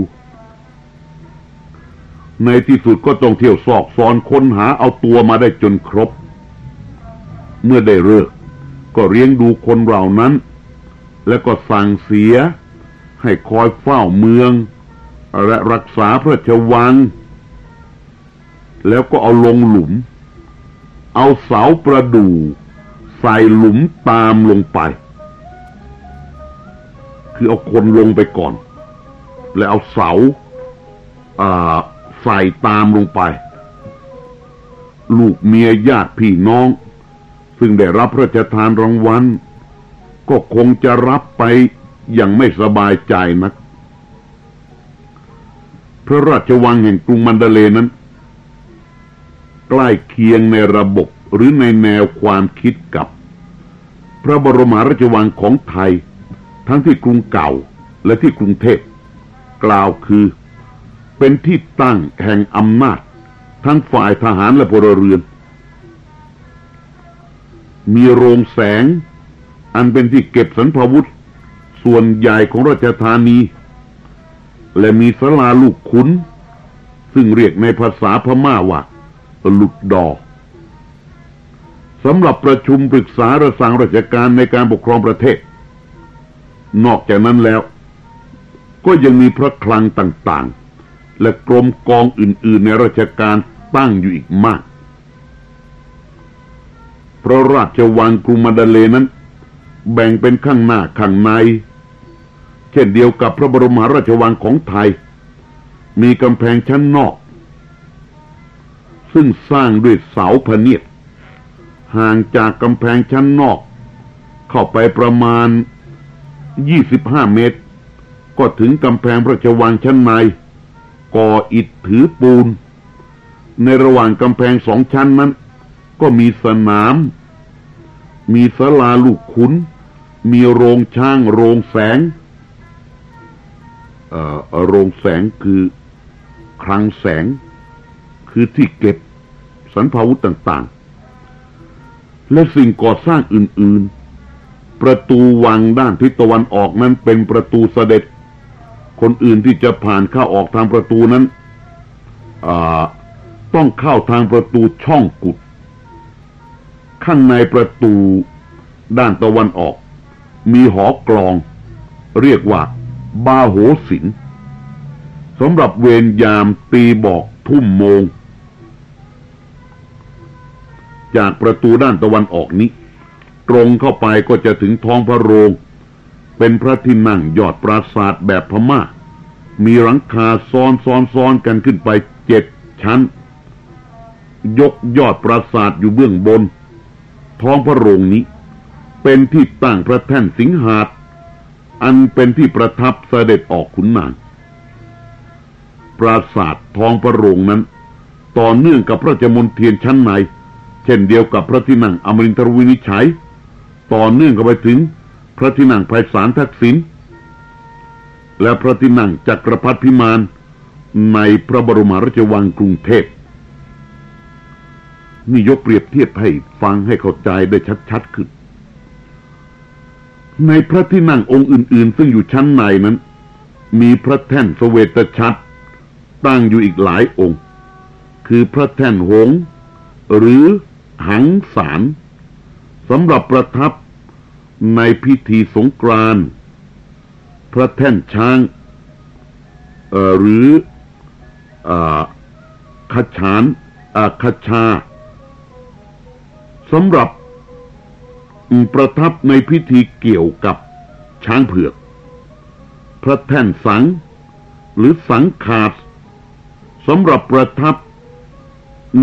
[SPEAKER 1] ในที่สุดก็ต้องเที่ยวสอกซอนค้นหาเอาตัวมาได้จนครบ เมื่อได้เลิกก็เลี้ยงดูคนเหล่านั้น แล้วก็สั่งเสีย ให้คอยเฝ้าเมือง และรักษาพระชวัง แล้วก็เอาลงหลุม เอาเสาประดู่ใส่หลุมตามลงไป คือเอาคนลงไปก่อน แล้วเอาเสาใส่ตามลงไป ลูกเมียญาติพี่น้อง ซึ่งได้รับพระราชทานรางวัลก็คงจะรับไปอยังไม่สบายใจนัก พระราชวังแห่งกรุงมันเดเลนั้น ใกล้เคียงในระบบหรือในแนวความคิดกับ พระบรมราชวังของไทย ทั้งที่กรุงเก่าและที่กรุงเทพกล่าวคือเป็นที่ตั้งแห่งอำนาจ ทั้งฝ่ายทหารและพลเรือน มีโรงแสง อันเป็นที่เก็บสันพวุธ ส่วนใหญ่ของราชธานี และมีสลาลูกขุน ซึ่งเรียกในภาษาพม่าว่าหลุดดอสำหรับประชุมปรึกษาระสังราชการในการปกครองประเทศ นอกจากนั้นแล้ว ก็ยังมีพระคลังต่างๆ และกรมกองอื่น ๆ ในราชการตั้งอยู่อีกมาก พระราชวังกรุงมาดาเลนั้น แบ่งเป็นข้างหน้าข้างใน เช่นเดียวกับพระบรมราชวังของไทย มีกำแพงชั้นนอก ซึ่งสร้างด้วยเสาพเนียดห่างจากกำแพงชั้นนอก เข้าไปประมาณ 25 เมตร ก็ถึงกำแพงพระราชวังชั้นในก่ออิฐถือปูน ในระหว่างกำแพงสองชั้นนั้น ก็มีสนาม มีศาลาลูกขุน มีโรงช่าง โรงแสงโรงแสงคือคลังแสง คือที่เก็บสันพาวุธต่าง ๆ และสิ่งก่อสร้างอื่น ๆ ประตูวังด้านทิศตะวันออกนั้นเป็นประตูเสด็จ คนอื่นที่จะผ่านเข้าออกทางประตูนั้นต้องเข้าทางประตูช่องกุด ข้างในประตูด้านตะวันออก มีหอกลอง เรียกว่า บาโหสินสำหรับเวรยามตีบอกทุ่มโมง จากประตูด้านตะวันออกนี้ ตรงเข้าไปก็จะถึงท้องพระโรง เป็นพระที่นั่งยอดปราสาทแบบพมา่า มีหลังคาซ้อนซ้อนซ้อนกันขึ้นไปเจ็ดชั้น ยกยอดปราสาทอยู่เบื้องบน ท้องพระโรงนี้ เป็นที่ตั้งพระแท่นสิงหาดอันเป็นที่ประทับเสด็จออกขุนนาง ปราสาททองประโรงนั้น ต่อเนื่องกับพระจมนเทียนชั้นใน เช่นเดียวกับพระที่นั่งอมรินทรวินิชัย ต่อเนื่องกันไปถึงพระที่นั่งไพศาลทักษิณ และพระที่นั่งจักรพรรดิพิมานในพระบรมราชวังกรุงเทพ นี่ยกเปรียบเทียบให้ฟังให้เข้าใจได้ชัดๆขึ้น ในพระที่นั่งองค์อื่น ๆ ซึ่งอยู่ชั้นในนั้น มีพระแท่นสเวตชัดตั้งอยู่อีกหลายองค์ คือพระแท่นหง หรือหังสารสำหรับประทับในพิธีสงกรานต์พระแท่นช้างหรือขชานขชา สำหรับประทับในพิธีเกี่ยวกับช้างเผือก พระแท่นสัง หรือสังขาดสำหรับประทับ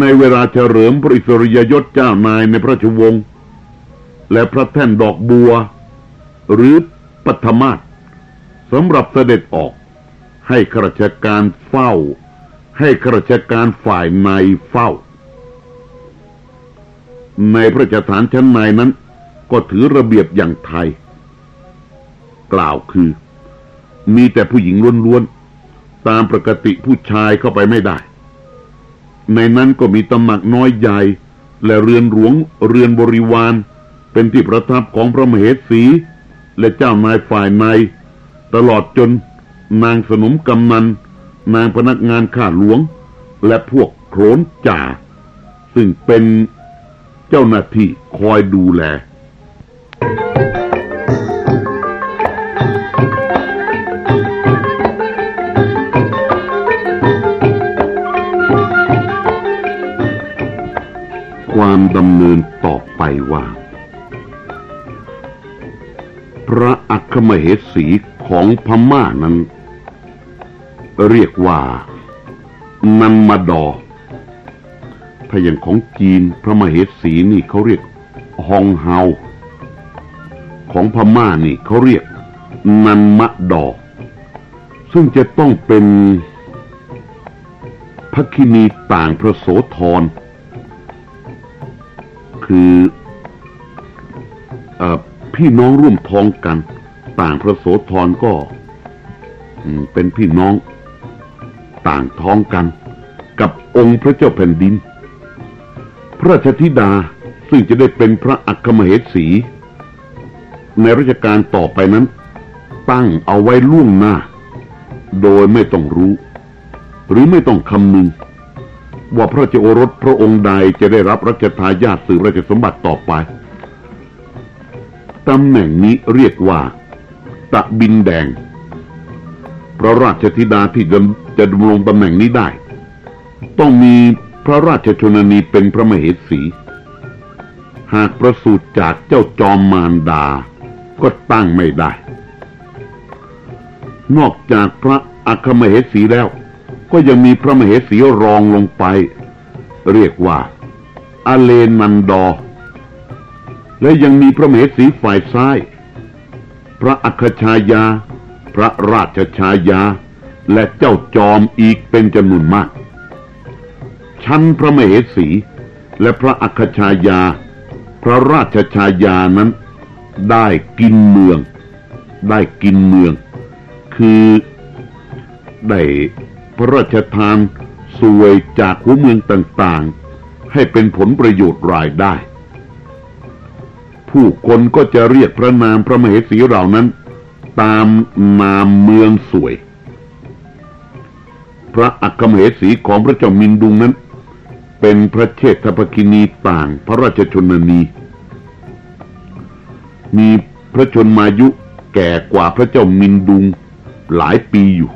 [SPEAKER 1] ในเวลาเฉลิมพระอิสริยยศเจ้านายในพระราชวงศ์และพระแท่นดอกบัว หรือปัทมาศสำหรับเสด็จออกให้ข้าราชการเฝ้า ให้ข้าราชการฝ่ายในเฝ้า ในพระราชฐานชั้นในนั้น ก็ถือระเบียบอย่างไทย กล่าวคือ มีแต่ผู้หญิงล้วนๆ ตามปกติผู้ชายเข้าไปไม่ได้ ในนั้นก็มีตำหนักน้อยใหญ่ และเรือนหลวงเรือนบริวาร เป็นที่ประทับของพระมเหสี และเจ้านายฝ่ายใน ตลอดจนนางสนมกำนัน นางพนักงานข้าหลวง และพวกโขนจ่า ซึ่งเป็น เจ้าหน้าที่คอยดูแล ความดำเนินต่อไปว่า พระอัคมเหสีของพม่านั้น เรียกว่า นันมาดอ ถ้าอย่างของจีนพระมเหสีนี่เขาเรียกฮองเฮา ของพม่านี่เขาเรียกนันมะดอก ซึ่งจะต้องเป็นพระคินีต่างพระโสธร คืออพี่น้องร่วมท้องกัน ต่างพระโสธรก็เป็นพี่น้องต่างท้องกัน กับองค์พระเจ้าแผ่นดิน พระราชธิดาซึ่งจะได้เป็นพระอัครมเหสี ในรัชกาลต่อไปนั้น ตั้งเอาไว้ล่วงหน้า โดยไม่ต้องรู้ หรือไม่ต้องคำนึง ว่าพระเจ้าโอรสพระองค์ใดจะได้รับรัชทายาทสืบราชสมบัติต่อไปตำแหน่งนี้เรียกว่า ตะบินแดง พระราชธิดาที่จะจะดำรงตำแหน่งนี้ได้ ต้องมี พระราชชนนีเป็นพระมเหสี หากประสูติจากเจ้าจอมมารดา ก็ตั้งไม่ได้ นอกจากพระอัคมเหสีแล้ว ก็ยังมีพระมเหสีรองลงไป เรียกว่าอาเลนมันดอ และยังมีพระมเหสีฝ่ายซ้าย พระอัคชายา พระราชชายา และเจ้าจอมอีกเป็นจำนวนมาก ชั้นพระมเหสี และพระอัคชายา พระราชชายานั้น ได้กินเมือง ได้กินเมือง คือได้พระราชทานสวยจากหัวเมืองต่างๆ ให้เป็นผลประโยชน์รายได้ ผู้คนก็จะเรียกพระนามพระมเหสีเหล่านั้น ตามนามเมืองสวย พระอัคคมเหสีของพระเจ้ามินดุงนั้น เป็นพระเชษฐภคินีต่างพระราชชนนี มีพระชนมายุแก่กว่าพระเจ้ามินดุงหลายปีอยู่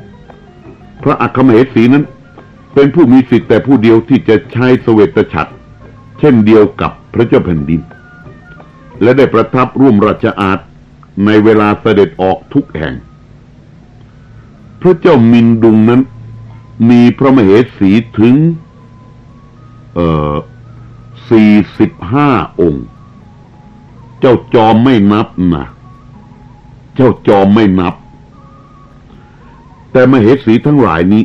[SPEAKER 1] พระอัคคมเหสีนั้น เป็นผู้มีสิทธิ์แต่ผู้เดียวที่จะใช้สเวตฉัตรเช่นเดียวกับพระเจ้าแผ่นดิน และได้ประทับร่วมราชอาณในเวลาเสด็จออกทุกแห่ง พระเจ้ามินดุงนั้นมีพระมเหสีถึง เอ่อสี่สิบห้าองค์ เจ้าจอมไม่นับนะเจ้าจอมไม่นับ แต่มเหสีทั้งหลายนี้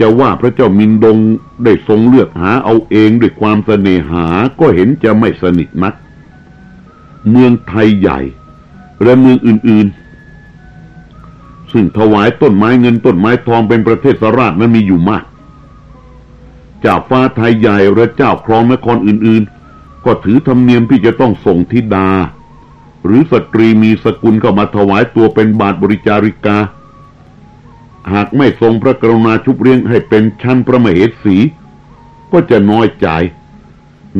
[SPEAKER 1] จะว่าพระเจ้ามินดงได้ทรงเลือกหาเอาเองด้วยความเสน่หาก็เห็นจะไม่สนิทนัก เมืองไทยใหญ่ และเมืองอื่นๆ ซึ่งถวายต้นไม้เงินต้นไม้ทองเป็นประเทศสราชนั้นมีอยู่มาก เจ้าฟ้าไทยใหญ่และเจ้าครองนครอื่นๆ ก็ถือธรรมเนียมที่จะต้องส่งธิดา หรือสตรีมีสกุลเข้ามาถวายตัวเป็นบาทบริจาริกา หากไม่ทรงพระกรุณาชุบเลี้ยงให้เป็นชั้นพระมเหสี ก็จะน้อยใจ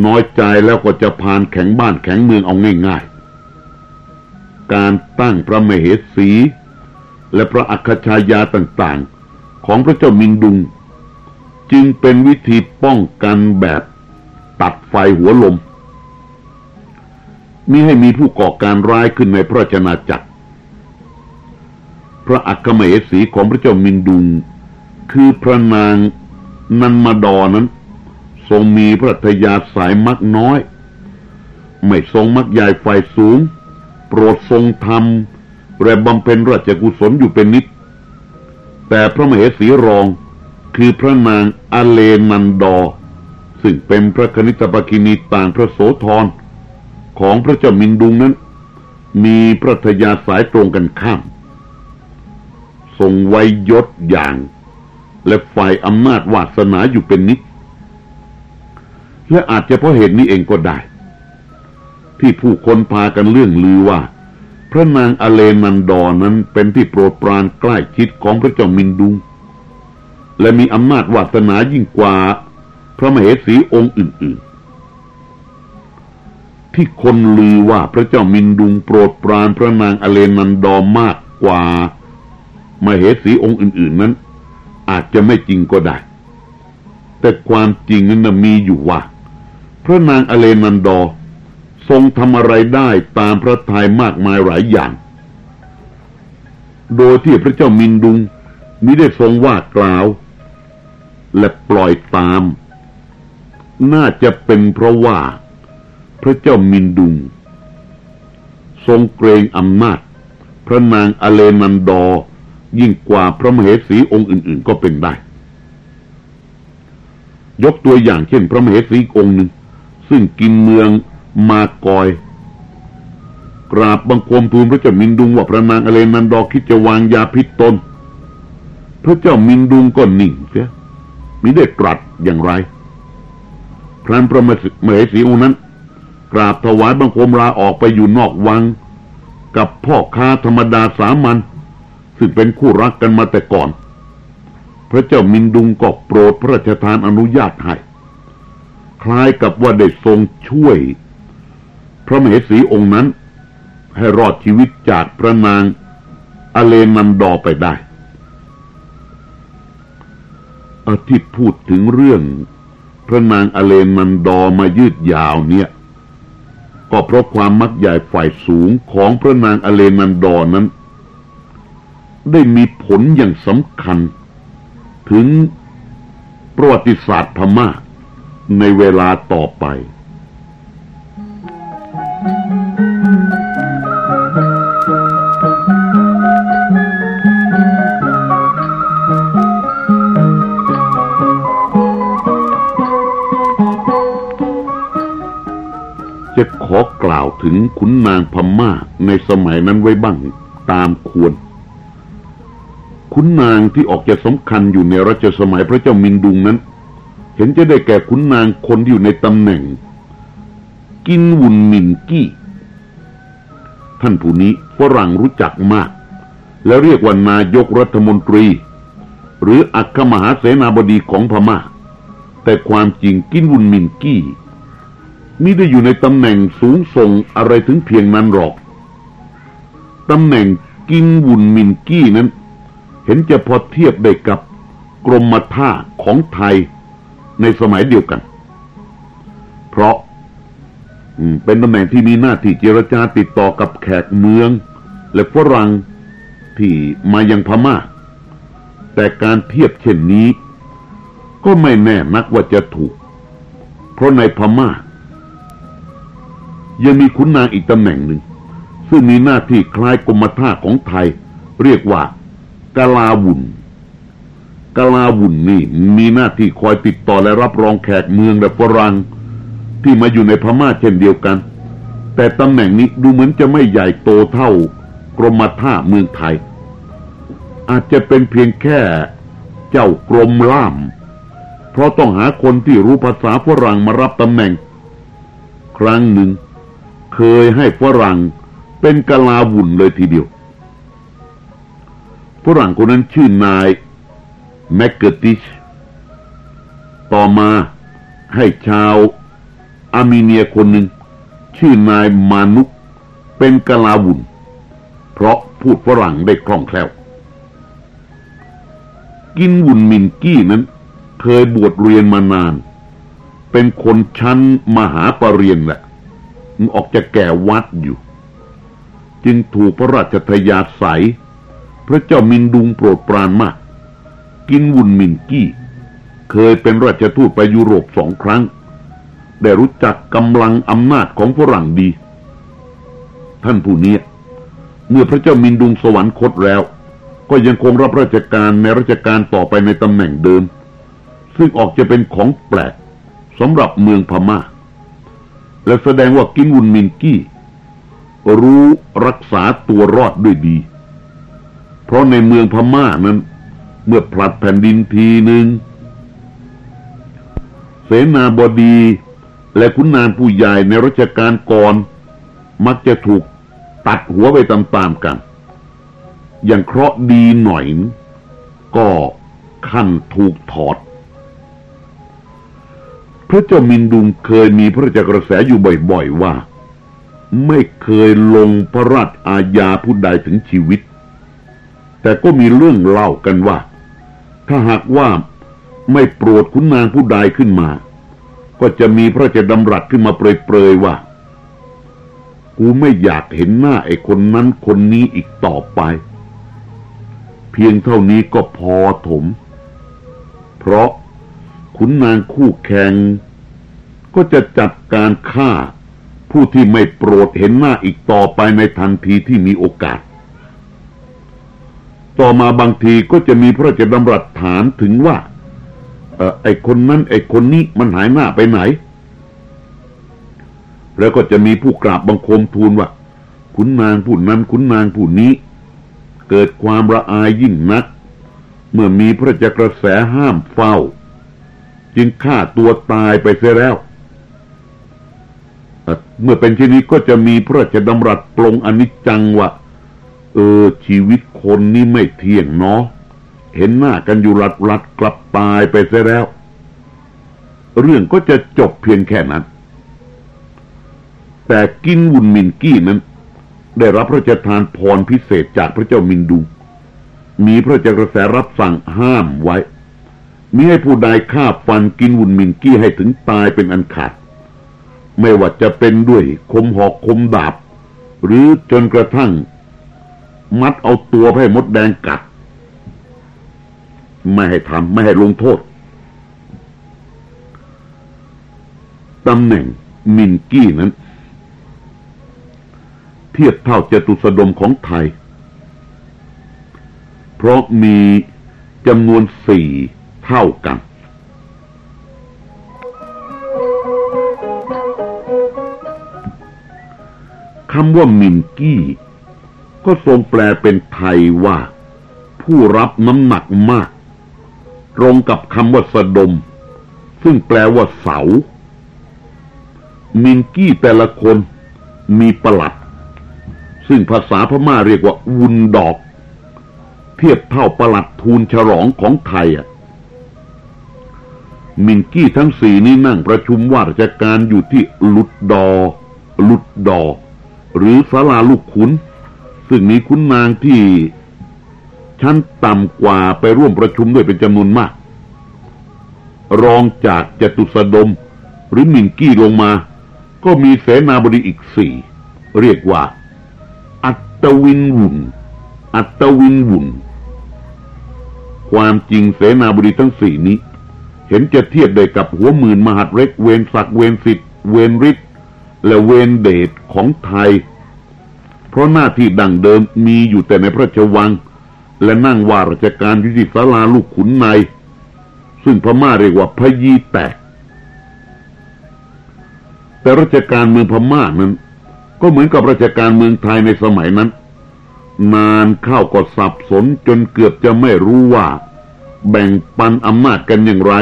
[SPEAKER 1] น้อยใจแล้วก็จะพานแข็งบ้านแข็งเมืองเอาง่ายๆ การตั้งพระมเหสีและพระอัคคชายาต่างๆ ของพระเจ้ามินดุง จึงเป็นวิธีป้องกันแบบตัดไฟหัวลมมิให้มีผู้ก่อการร้ายขึ้นในพระราชนาจักร พระอัคคมเหสีของพระเจ้ามินดุง คือพระนางนันมาดอนั้น ทรงมีพระทยาสายมักน้อย ไม่ทรงมักใหญ่ไฟสูง โปรดทรงธรรมและบำเพ็ญราชกุศลอยู่เป็นนิด แต่พระมเหสีรอง คือพระนางอเลนันดอ ซึ่งเป็นพระคณิตปกินีต่างพระโสธรของพระเจ้ามินดุงนั้น มีพระทยาสายตรงกันข้าม ทรงไวยยศอย่าง และฝ่ายอำนาจวาสนาอยู่เป็นนิดและอาจจะเพราะเหตุนี้เองก็ได้ ที่ผู้คนพากันเรื่องลือว่า พระนางอเลนันดอนั้นเป็นที่โปรดปรานใกล้ชิดของพระเจ้ามินดุง และมีอำนาจวาสนายิ่งกว่า พระมเหสีองค์อื่น ๆ ที่คนลือว่าพระเจ้ามินดุงโปรดปรานพระนางอเลนันดอมากกว่ามเหสีองค์อื่น ๆ นั้น อาจจะไม่จริงก็ได้ แต่ความจริงนั้นมีอยู่ว่า พระนางอเลนันดอทรงทำอะไรได้ตามพระทัยมากมายหลายอย่าง โดยที่พระเจ้ามินดุงมิได้ทรงว่ากล่าว และปล่อยตาม น่าจะเป็นเพราะว่า พระเจ้ามินดุง ทรงเกรงอำนาจ พระนางอเลนันดอ ยิ่งกว่าพระมเหสีองค์อื่น ๆ ก็เป็นได้ ยกตัวอย่างเช่น พระมเหสีองค์หนึ่ง ซึ่งกินเมืองมากอยกราบบังคมทูลพระเจ้ามินดุงว่าพระนางอเลนันดอคิดจะวางยาพิษตน พระเจ้ามินดุงก็นิ่งเสีย มิได้ตรัสอย่างไร ครั้นพระมเหสีองค์นั้น กราบถวายบังคมลาออกไปอยู่นอกวัง กับพ่อค้าธรรมดาสามัญซึ่งเป็นคู่รักกันมาแต่ก่อน พระเจ้ามินดุงก็โปรดพระราชทานอนุญาตให้คล้ายกับว่าได้ทรงช่วย พระมเหสีองค์นั้น ให้รอดชีวิตจากพระนางอเลนันดอไปได้ ที่พูดถึงเรื่อง พระนางอเลนันดอมายืดยาวเนี่ย ก็เพราะความมักใหญ่ฝ่ายสูงของพระนางอเลนันดอนั้น ได้มีผลอย่างสำคัญ ถึงประวัติศาสตร์พม่าในเวลาต่อไปาวถึงขุนนางพม่าในสมัยนั้นไว้บ้างตามควร ขุนนางที่ออกจะสำคัญอยู่ในรัชสมัยพระเจ้ามินดุงนั้น เห็นจะได้แก่ขุนนางคนที่อยู่ในตำแหน่ง กินวุนมินกี้ ท่านผู้นี้ฝรั่งรู้จักมาก แล้วเรียกว่านายกรัฐมนตรี หรืออัครมหาเสนาบดีของพมา่า แต่ความจริงกินวุนมินกี้ มิได้อยู่ในตำแหน่งสูงส่งอะไรถึงเพียงนั้นหรอก ตำแหน่งกินวุนมินกี้นั้น เห็นจะพอเทียบได้กับกรมท่าของไทยในสมัยเดียวกัน เพราะเป็นตำแหน่งที่มีหน้าที่เจรจาติดต่อกับแขกเมือง และฝรั่งที่มายังพมา่า แต่การเทียบเช่นนี้ ก็ไม่แน่นักว่าจะถูก เพราะในพมา่า ยังมีขุนนางอีกตำแหน่งหนึ่ง ซึ่งมีหน้าที่คล้ายกรมท่าของไทย เรียกว่ากาลาวุนกาลาวุนนี่มีหน้าที่คอยติดต่อและรับรองแขกเมืองและฝรั่งที่มาอยู่ในพม่าเช่นเดียวกัน แต่ตำแหน่งนี้ดูเหมือนจะไม่ใหญ่โตเท่ากรมท่าเมืองไทย อาจจะเป็นเพียงแค่เจ้ากรมล่าม เพราะต้องหาคนที่รู้ภาษาฝรั่งมารับตำแหน่ง ครั้งหนึ่ง เคยให้ฝรั่งเป็นกลาวุ่นเลยทีเดียวฝรั่งคนนั้นชื่อนายแมกเกอร์ติช ต่อมาให้ชาวอาร์เมเนียคนหนึ่ง ชื่อนายมานุกเป็นกลาวุ่นเพราะพูดฝรั่งได้คล่องแคล่ว กินวุ่นมินกี้นั้น เคยบวชเรียนมานาน เป็นคนชั้นมหาปรริญญาแหละ ออกจะแก่วัดอยู่ จึงถูกพระราชทยาศัย พระเจ้ามินดุงโปรดปรานมาก กินวุนมินกี้ เคยเป็นราชทูตไปยุโรปสองครั้ง ได้รู้จักกำลังอำนาจของฝรั่งดี ท่านผู้นี้เมื่อพระเจ้ามินดุงสวรรคตแล้ว ก็ยังคงรับราชการในราชการต่อไปในตำแหน่งเดิม ซึ่งออกจะเป็นของแปลกสำหรับเมืองพมา่า และแสดงว่ากินวุนมินกี้ รู้รักษาตัวรอดด้วยดี เพราะในเมืองพม่านั้น เมื่อผลัดแผ่นดินทีหนึ่งเสนาบดีและขุนนางผู้ใหญ่ในรัชกาลก่อน มักจะถูกตัดหัวไปตามๆกัน อย่างเคราะห์ดีหน่อย ก็ขั้นถูกถอด พระเจ้ามินดุงเคยมีพระราชกระแสอยู่บ่อยๆว่า ไม่เคยลงพระราชอาญาผู้ใดถึงชีวิต แต่ก็มีเรื่องเล่ากันว่า ถ้าหากว่าไม่โปรดขุนนางผู้ใดขึ้นมา ก็จะมีพระเจ้าดำรัสขึ้นมาเปรยๆว่า กูไม่อยากเห็นหน้าไอ้คนนั้นคนนี้อีกต่อไป เพียงเท่านี้ก็พอถม เพราะ ขุนนางคู่แข่ง ก็จะจัดการฆ่า ผู้ที่ไม่โปรดเห็นหน้าอีกต่อไปในทันทีที่มีโอกาส ต่อมาบางทีก็จะมีพระเจ้าดำรัสถามถึงว่าออไอคนนั้นไอคนนี้มันหายหน้าไปไหน แล้วก็จะมีผู้กราบบังคมทูลว่าขุนนางผู้นั้นขุนนางผู้นี้ เกิดความระอายยิ่งนัก เมื่อมีพระจักรแสห้ามเฝ้า จึงฆ่าตัวตายไปเสียแล้ว เมื่อเป็นเช่นนี้ก็จะมีพระจะดำรัสปลงอนิจจังว่าเออชีวิตคนนี้ไม่เที่ยงเนาะเห็นหน้ากันอยู่หลัดหลัดกลับตายไปเสียแล้ว เรื่องก็จะจบเพียงแค่นั้น แต่กินวุนมินกี้นั้น ได้รับพระราชทานพรพิเศษจากพระเจ้ามินดู มีพระเจ้ากระแสรับสั่งห้ามไว้ มิให้ผู้ใดฆ่าฟันกินวุ่นมินกี้ให้ถึงตายเป็นอันขาด ไม่ว่าจะเป็นด้วยคมหอกคมดาบ หรือจนกระทั่ง มัดเอาตัวให้มดแดงกัด ไม่ให้ทำไม่ให้ลงโทษตำแหน่งมินกี้นั้น เทียบเท่าจตุสดมของไทย เพราะมีจำนวนสี่ เท่ากันคำว่ามินกี้ ก็ทรงแปลเป็นไทยว่า ผู้รับน้ำหนักมาก ตรงกับคำว่าสะดม ซึ่งแปลว่าเสา มิงกี้แต่ละคนมีประหลัด ซึ่งภาษาพม่าเรียกว่าวุนดอก เทียบเท่าประหลัดทูลฉลองของไทยอะ มิงกี้ทั้งสี่นี้นั่งประชุมว่าราชการอยู่ที่ลุดดอ ลุดดอ หรือศาลาลูกขุน ซึ่งมีคุณนางที่ชั้นต่ำกว่าไปร่วมประชุมด้วยเป็นจำนวนมาก รองจากจตุสดม หรือมิงกี้ลงมา ก็มีเสนาบดีอีกสี่เรียกว่า อัตวินวุนอัตวินวุนความจริงเสนาบดีทั้งสี่นี้ เห็นจะเทียบได้กับหัวหมื่นมหาดเล็กเวนศักดิ์เวนสิทธิ์เวนฤทธิ์และเวนเดชของไทย เพราะหน้าที่ดังเดิมมีอยู่แต่ในพระราชวัง และนั่งว่าราชการยุติศาลาลูกขุนใน ซึ่งพม่าเรียกว่าพยีแตก แต่ราชการเมืองพม่านั้น ก็เหมือนกับราชการเมืองไทยในสมัยนั้น นานเข้าก็สับสนจนเกือบจะไม่รู้ว่า แบ่งปันอำนาจกันอย่างไร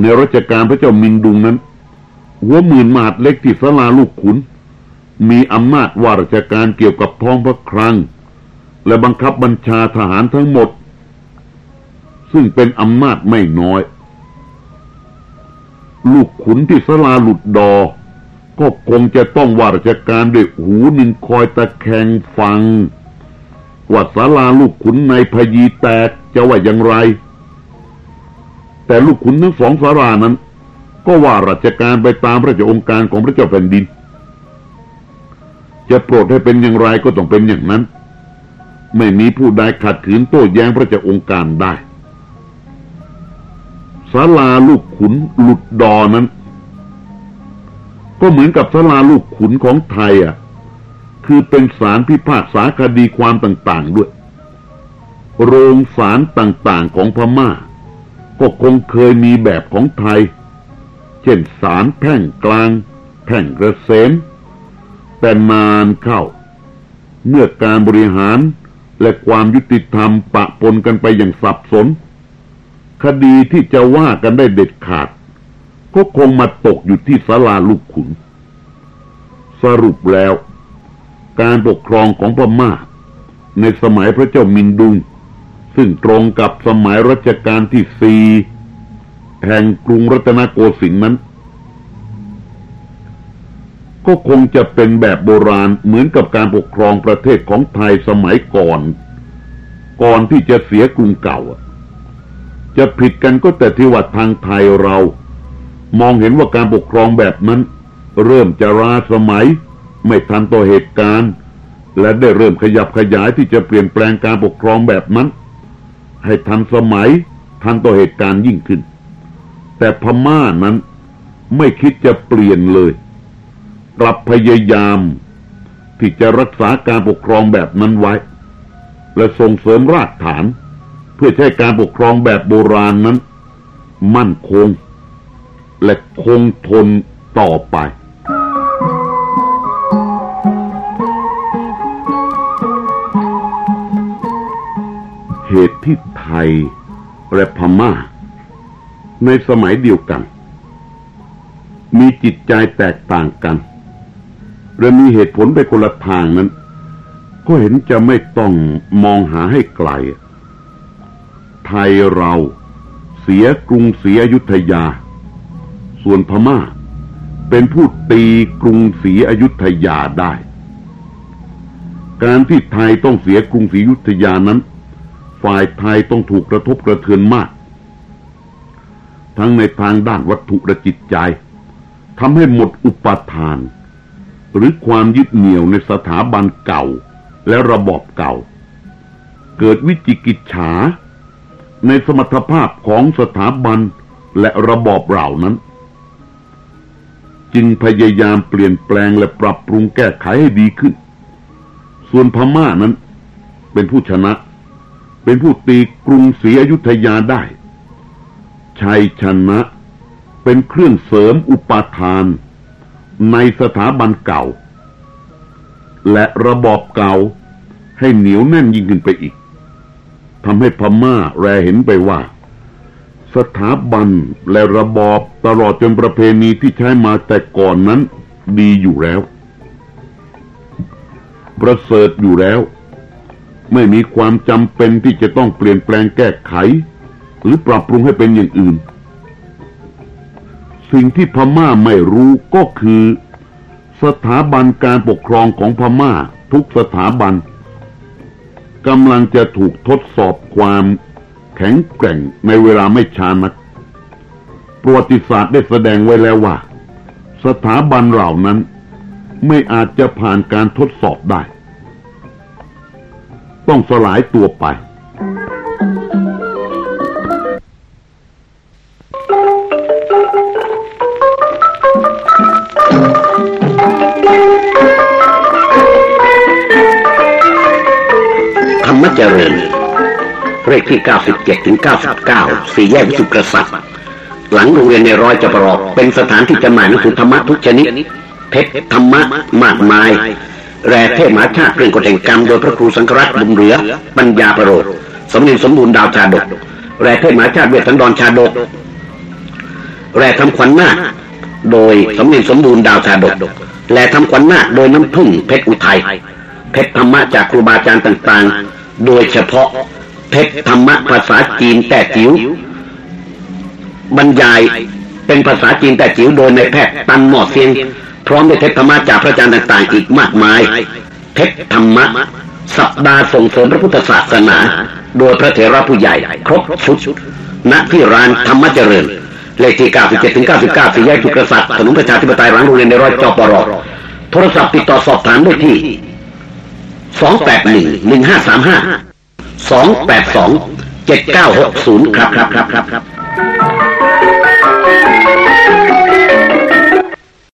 [SPEAKER 1] ในรัชกาลพระเจ้ามินดุงนั้น หัวหมื่นมาดเล็กที่สลาลูกขุน มีอำนาจว่าราชการเกี่ยวกับท้องพระคลัง และบังคับบัญชาทหารทั้งหมด ซึ่งเป็นอำนาจไม่น้อย ลูกขุนที่สลาหลุดดอ ก็คงจะต้องว่าราชการด้วยหูหนึ่งคอยตะแคงฟัง ว่าศาลาลูกขุนในพยีแตกจะว่าอย่างไร แต่ลูกขุนทั้งสองศาลานั้น ก็ว่าราชการไปตามพระราองค์การของพระเจ้าแผ่นดิน จะโปรดให้เป็นอย่างไรก็ต้องเป็นอย่างนั้น ไม่มีผู้ใดขัดขืนโต้แย้งพระเจ้าองค์การได้ศาลาลูกขุนหลุดดอนั้น ก็เหมือนกับศาลาลูกขุนของไทยอะ คือเป็นศาลพิพากษาคดีความต่างๆด้วย โรงศาลต่างๆของพม่า ก็คงเคยมีแบบของไทย เช่นศาลแพ่งกลาง แพ่งกระเสมแต่นานเข้า เมื่อการบริหารและความยุติธรรมปะปนกันไปอย่างสับสน คดีที่จะว่ากันได้เด็ดขาด ก็คงมาตกอยู่ที่ศาลาลูกขุน สรุปแล้ว การปกครองของพม่า ในสมัยพระเจ้ามินดุง ซึ่งตรงกับสมัยรัชกาลที่สี่แห่งกรุงรัตนโกสินทร์นั้น ก็คงจะเป็นแบบโบราณเหมือนกับการปกครองประเทศของไทยสมัยก่อน ก่อนที่จะเสียกรุงเก่า จะผิดกันก็แต่ที่ว่าทางไทยเรา มองเห็นว่าการปกครองแบบนั้น เริ่มจะราสมัย ไม่ทันต่อเหตุการณ์ และได้เริ่มขยับขยายที่จะเปลี่ยนแปลงการปกครองแบบนั้น ให้ทันสมัยทันต่อเหตุการณ์ยิ่งขึ้น แต่พม่านั้นไม่คิดจะเปลี่ยนเลย กลับพยายามที่จะรักษาการปกครองแบบนั้นไว้ และส่งเสริมรากฐาน เพื่อใช้การปกครองแบบโบราณนั้น มั่นคง และคงทนต่อไป เหตุที่ไทยและพม่า ในสมัยเดียวกัน มีจิตใจแตกต่างกันและมีเหตุผลไปคนละทางนั้น ก็เห็นจะไม่ต้องมองหาให้ไกล ไทยเราเสียกรุงศรีอยุธยา ส่วนพม่า เป็นผู้ตีกรุงศรีอยุธยาได้ การที่ไทยต้องเสียกรุงศรีอยุธยานั้น ฝ่ายไทยต้องถูกกระทบกระเทือนมาก ทั้งในทางด้านวัตถุและจิตใจทำให้หมดอุปทาน หรือความยึดเหนี่ยวในสถาบันเก่าและระบอบเก่า เกิดวิจิกิจฉา ในสมรรถภาพของสถาบันและระบอบเหล่านั้น จึงพยายามเปลี่ยนแปลงและปรับปรุงแก้ไขให้ดีขึ้น ส่วนพม่านั้นเป็นผู้ชนะ เป็นผู้ตีกรุงศรีอยุธยาได้ ชัยชนะเป็นเครื่องเสริมอุปาทาน ในสถาบันเก่า และระบอบเก่าให้เหนียวแน่นยิ่งขึ้นไปอีกทำให้พม่าแรเห็นไปว่าสสถาบันและระบอบตลอดจนประเพณีที่ใช้มาแต่ก่อนนั้นดีอยู่แล้ว ประเสริฐอยู่แล้ว ไม่มีความจำเป็นที่จะต้องเปลี่ยนแปลงแก้ไข หรือปรับปรุงให้เป็นอย่างอื่น สิ่งที่พม่าไม่รู้ก็คือ สถาบันการปกครองของพม่าทุกสถาบันกำลังจะถูกทดสอบความแข็งแกร่งในเวลาไม่ช้านัก ประวัติศาสตร์ได้แสดงไว้แล้วว่า สถาบันเหล่านั้นไม่อาจจะผ่านการทดสอบได้ ต้องสลายตัวไป
[SPEAKER 2] ธรรมเจริญ เลขที่ 97 ถึง 99 สี่แยกวิสุทธิกษัตริย์ หลังโรงเรียนในร้อยจะประอบเป็นสถานที่จำหน่ายหนังสือธรรมะทุกชนิดเพชรธรรมะมากมาย แร่เทพมหาชาติเรื่องกฎแห่งกรรมโดยพระครูสังฆรัตบุญเหลือปัญญาประโรดสมเด็จสมบูรณ์ดาวชาดก แร่เทพมหาชาติเวทสันดรชาดก แร่ทำขวัญนาคโดยสมเด็จสมบูรณ์ดาวชาดก แร่ทำขวัญนาคโดยน้ำพึ่งเพชรอุทัย เพชรธรรมะจากครูบาอาจารย์ต่างๆ โดยเฉพาะเพชรธรรมะภาษาจีนแต่จิ๋วบรรยายเป็นภาษาจีนแต่จิ๋วโดยในแพทย์ตันหมอเซียง พร้อมด้วยเพธรรมะจากพระอาจารย์ต่างๆ อีกมากมายเพธรรมะ สัปดาห์ส่งเสริมพระพุทธศาสนา โดยพระเถระผู้ใหญ่ ครบชุดณที่ร้านธรรมเจริญเลขที่ 97ถึง99สี่แยกทุกกษัตริย์ถนนประชาธิปไตยหลังโรงเรียนในร้อยจอปรโทรศัพท์ติดต่อสอบถามได้ที่สองแปดหนึ่งหนึ่งห้าสามห้าสองแปดสองเจ็ดเก้าหกศูนย์ครับครับครับครับครับ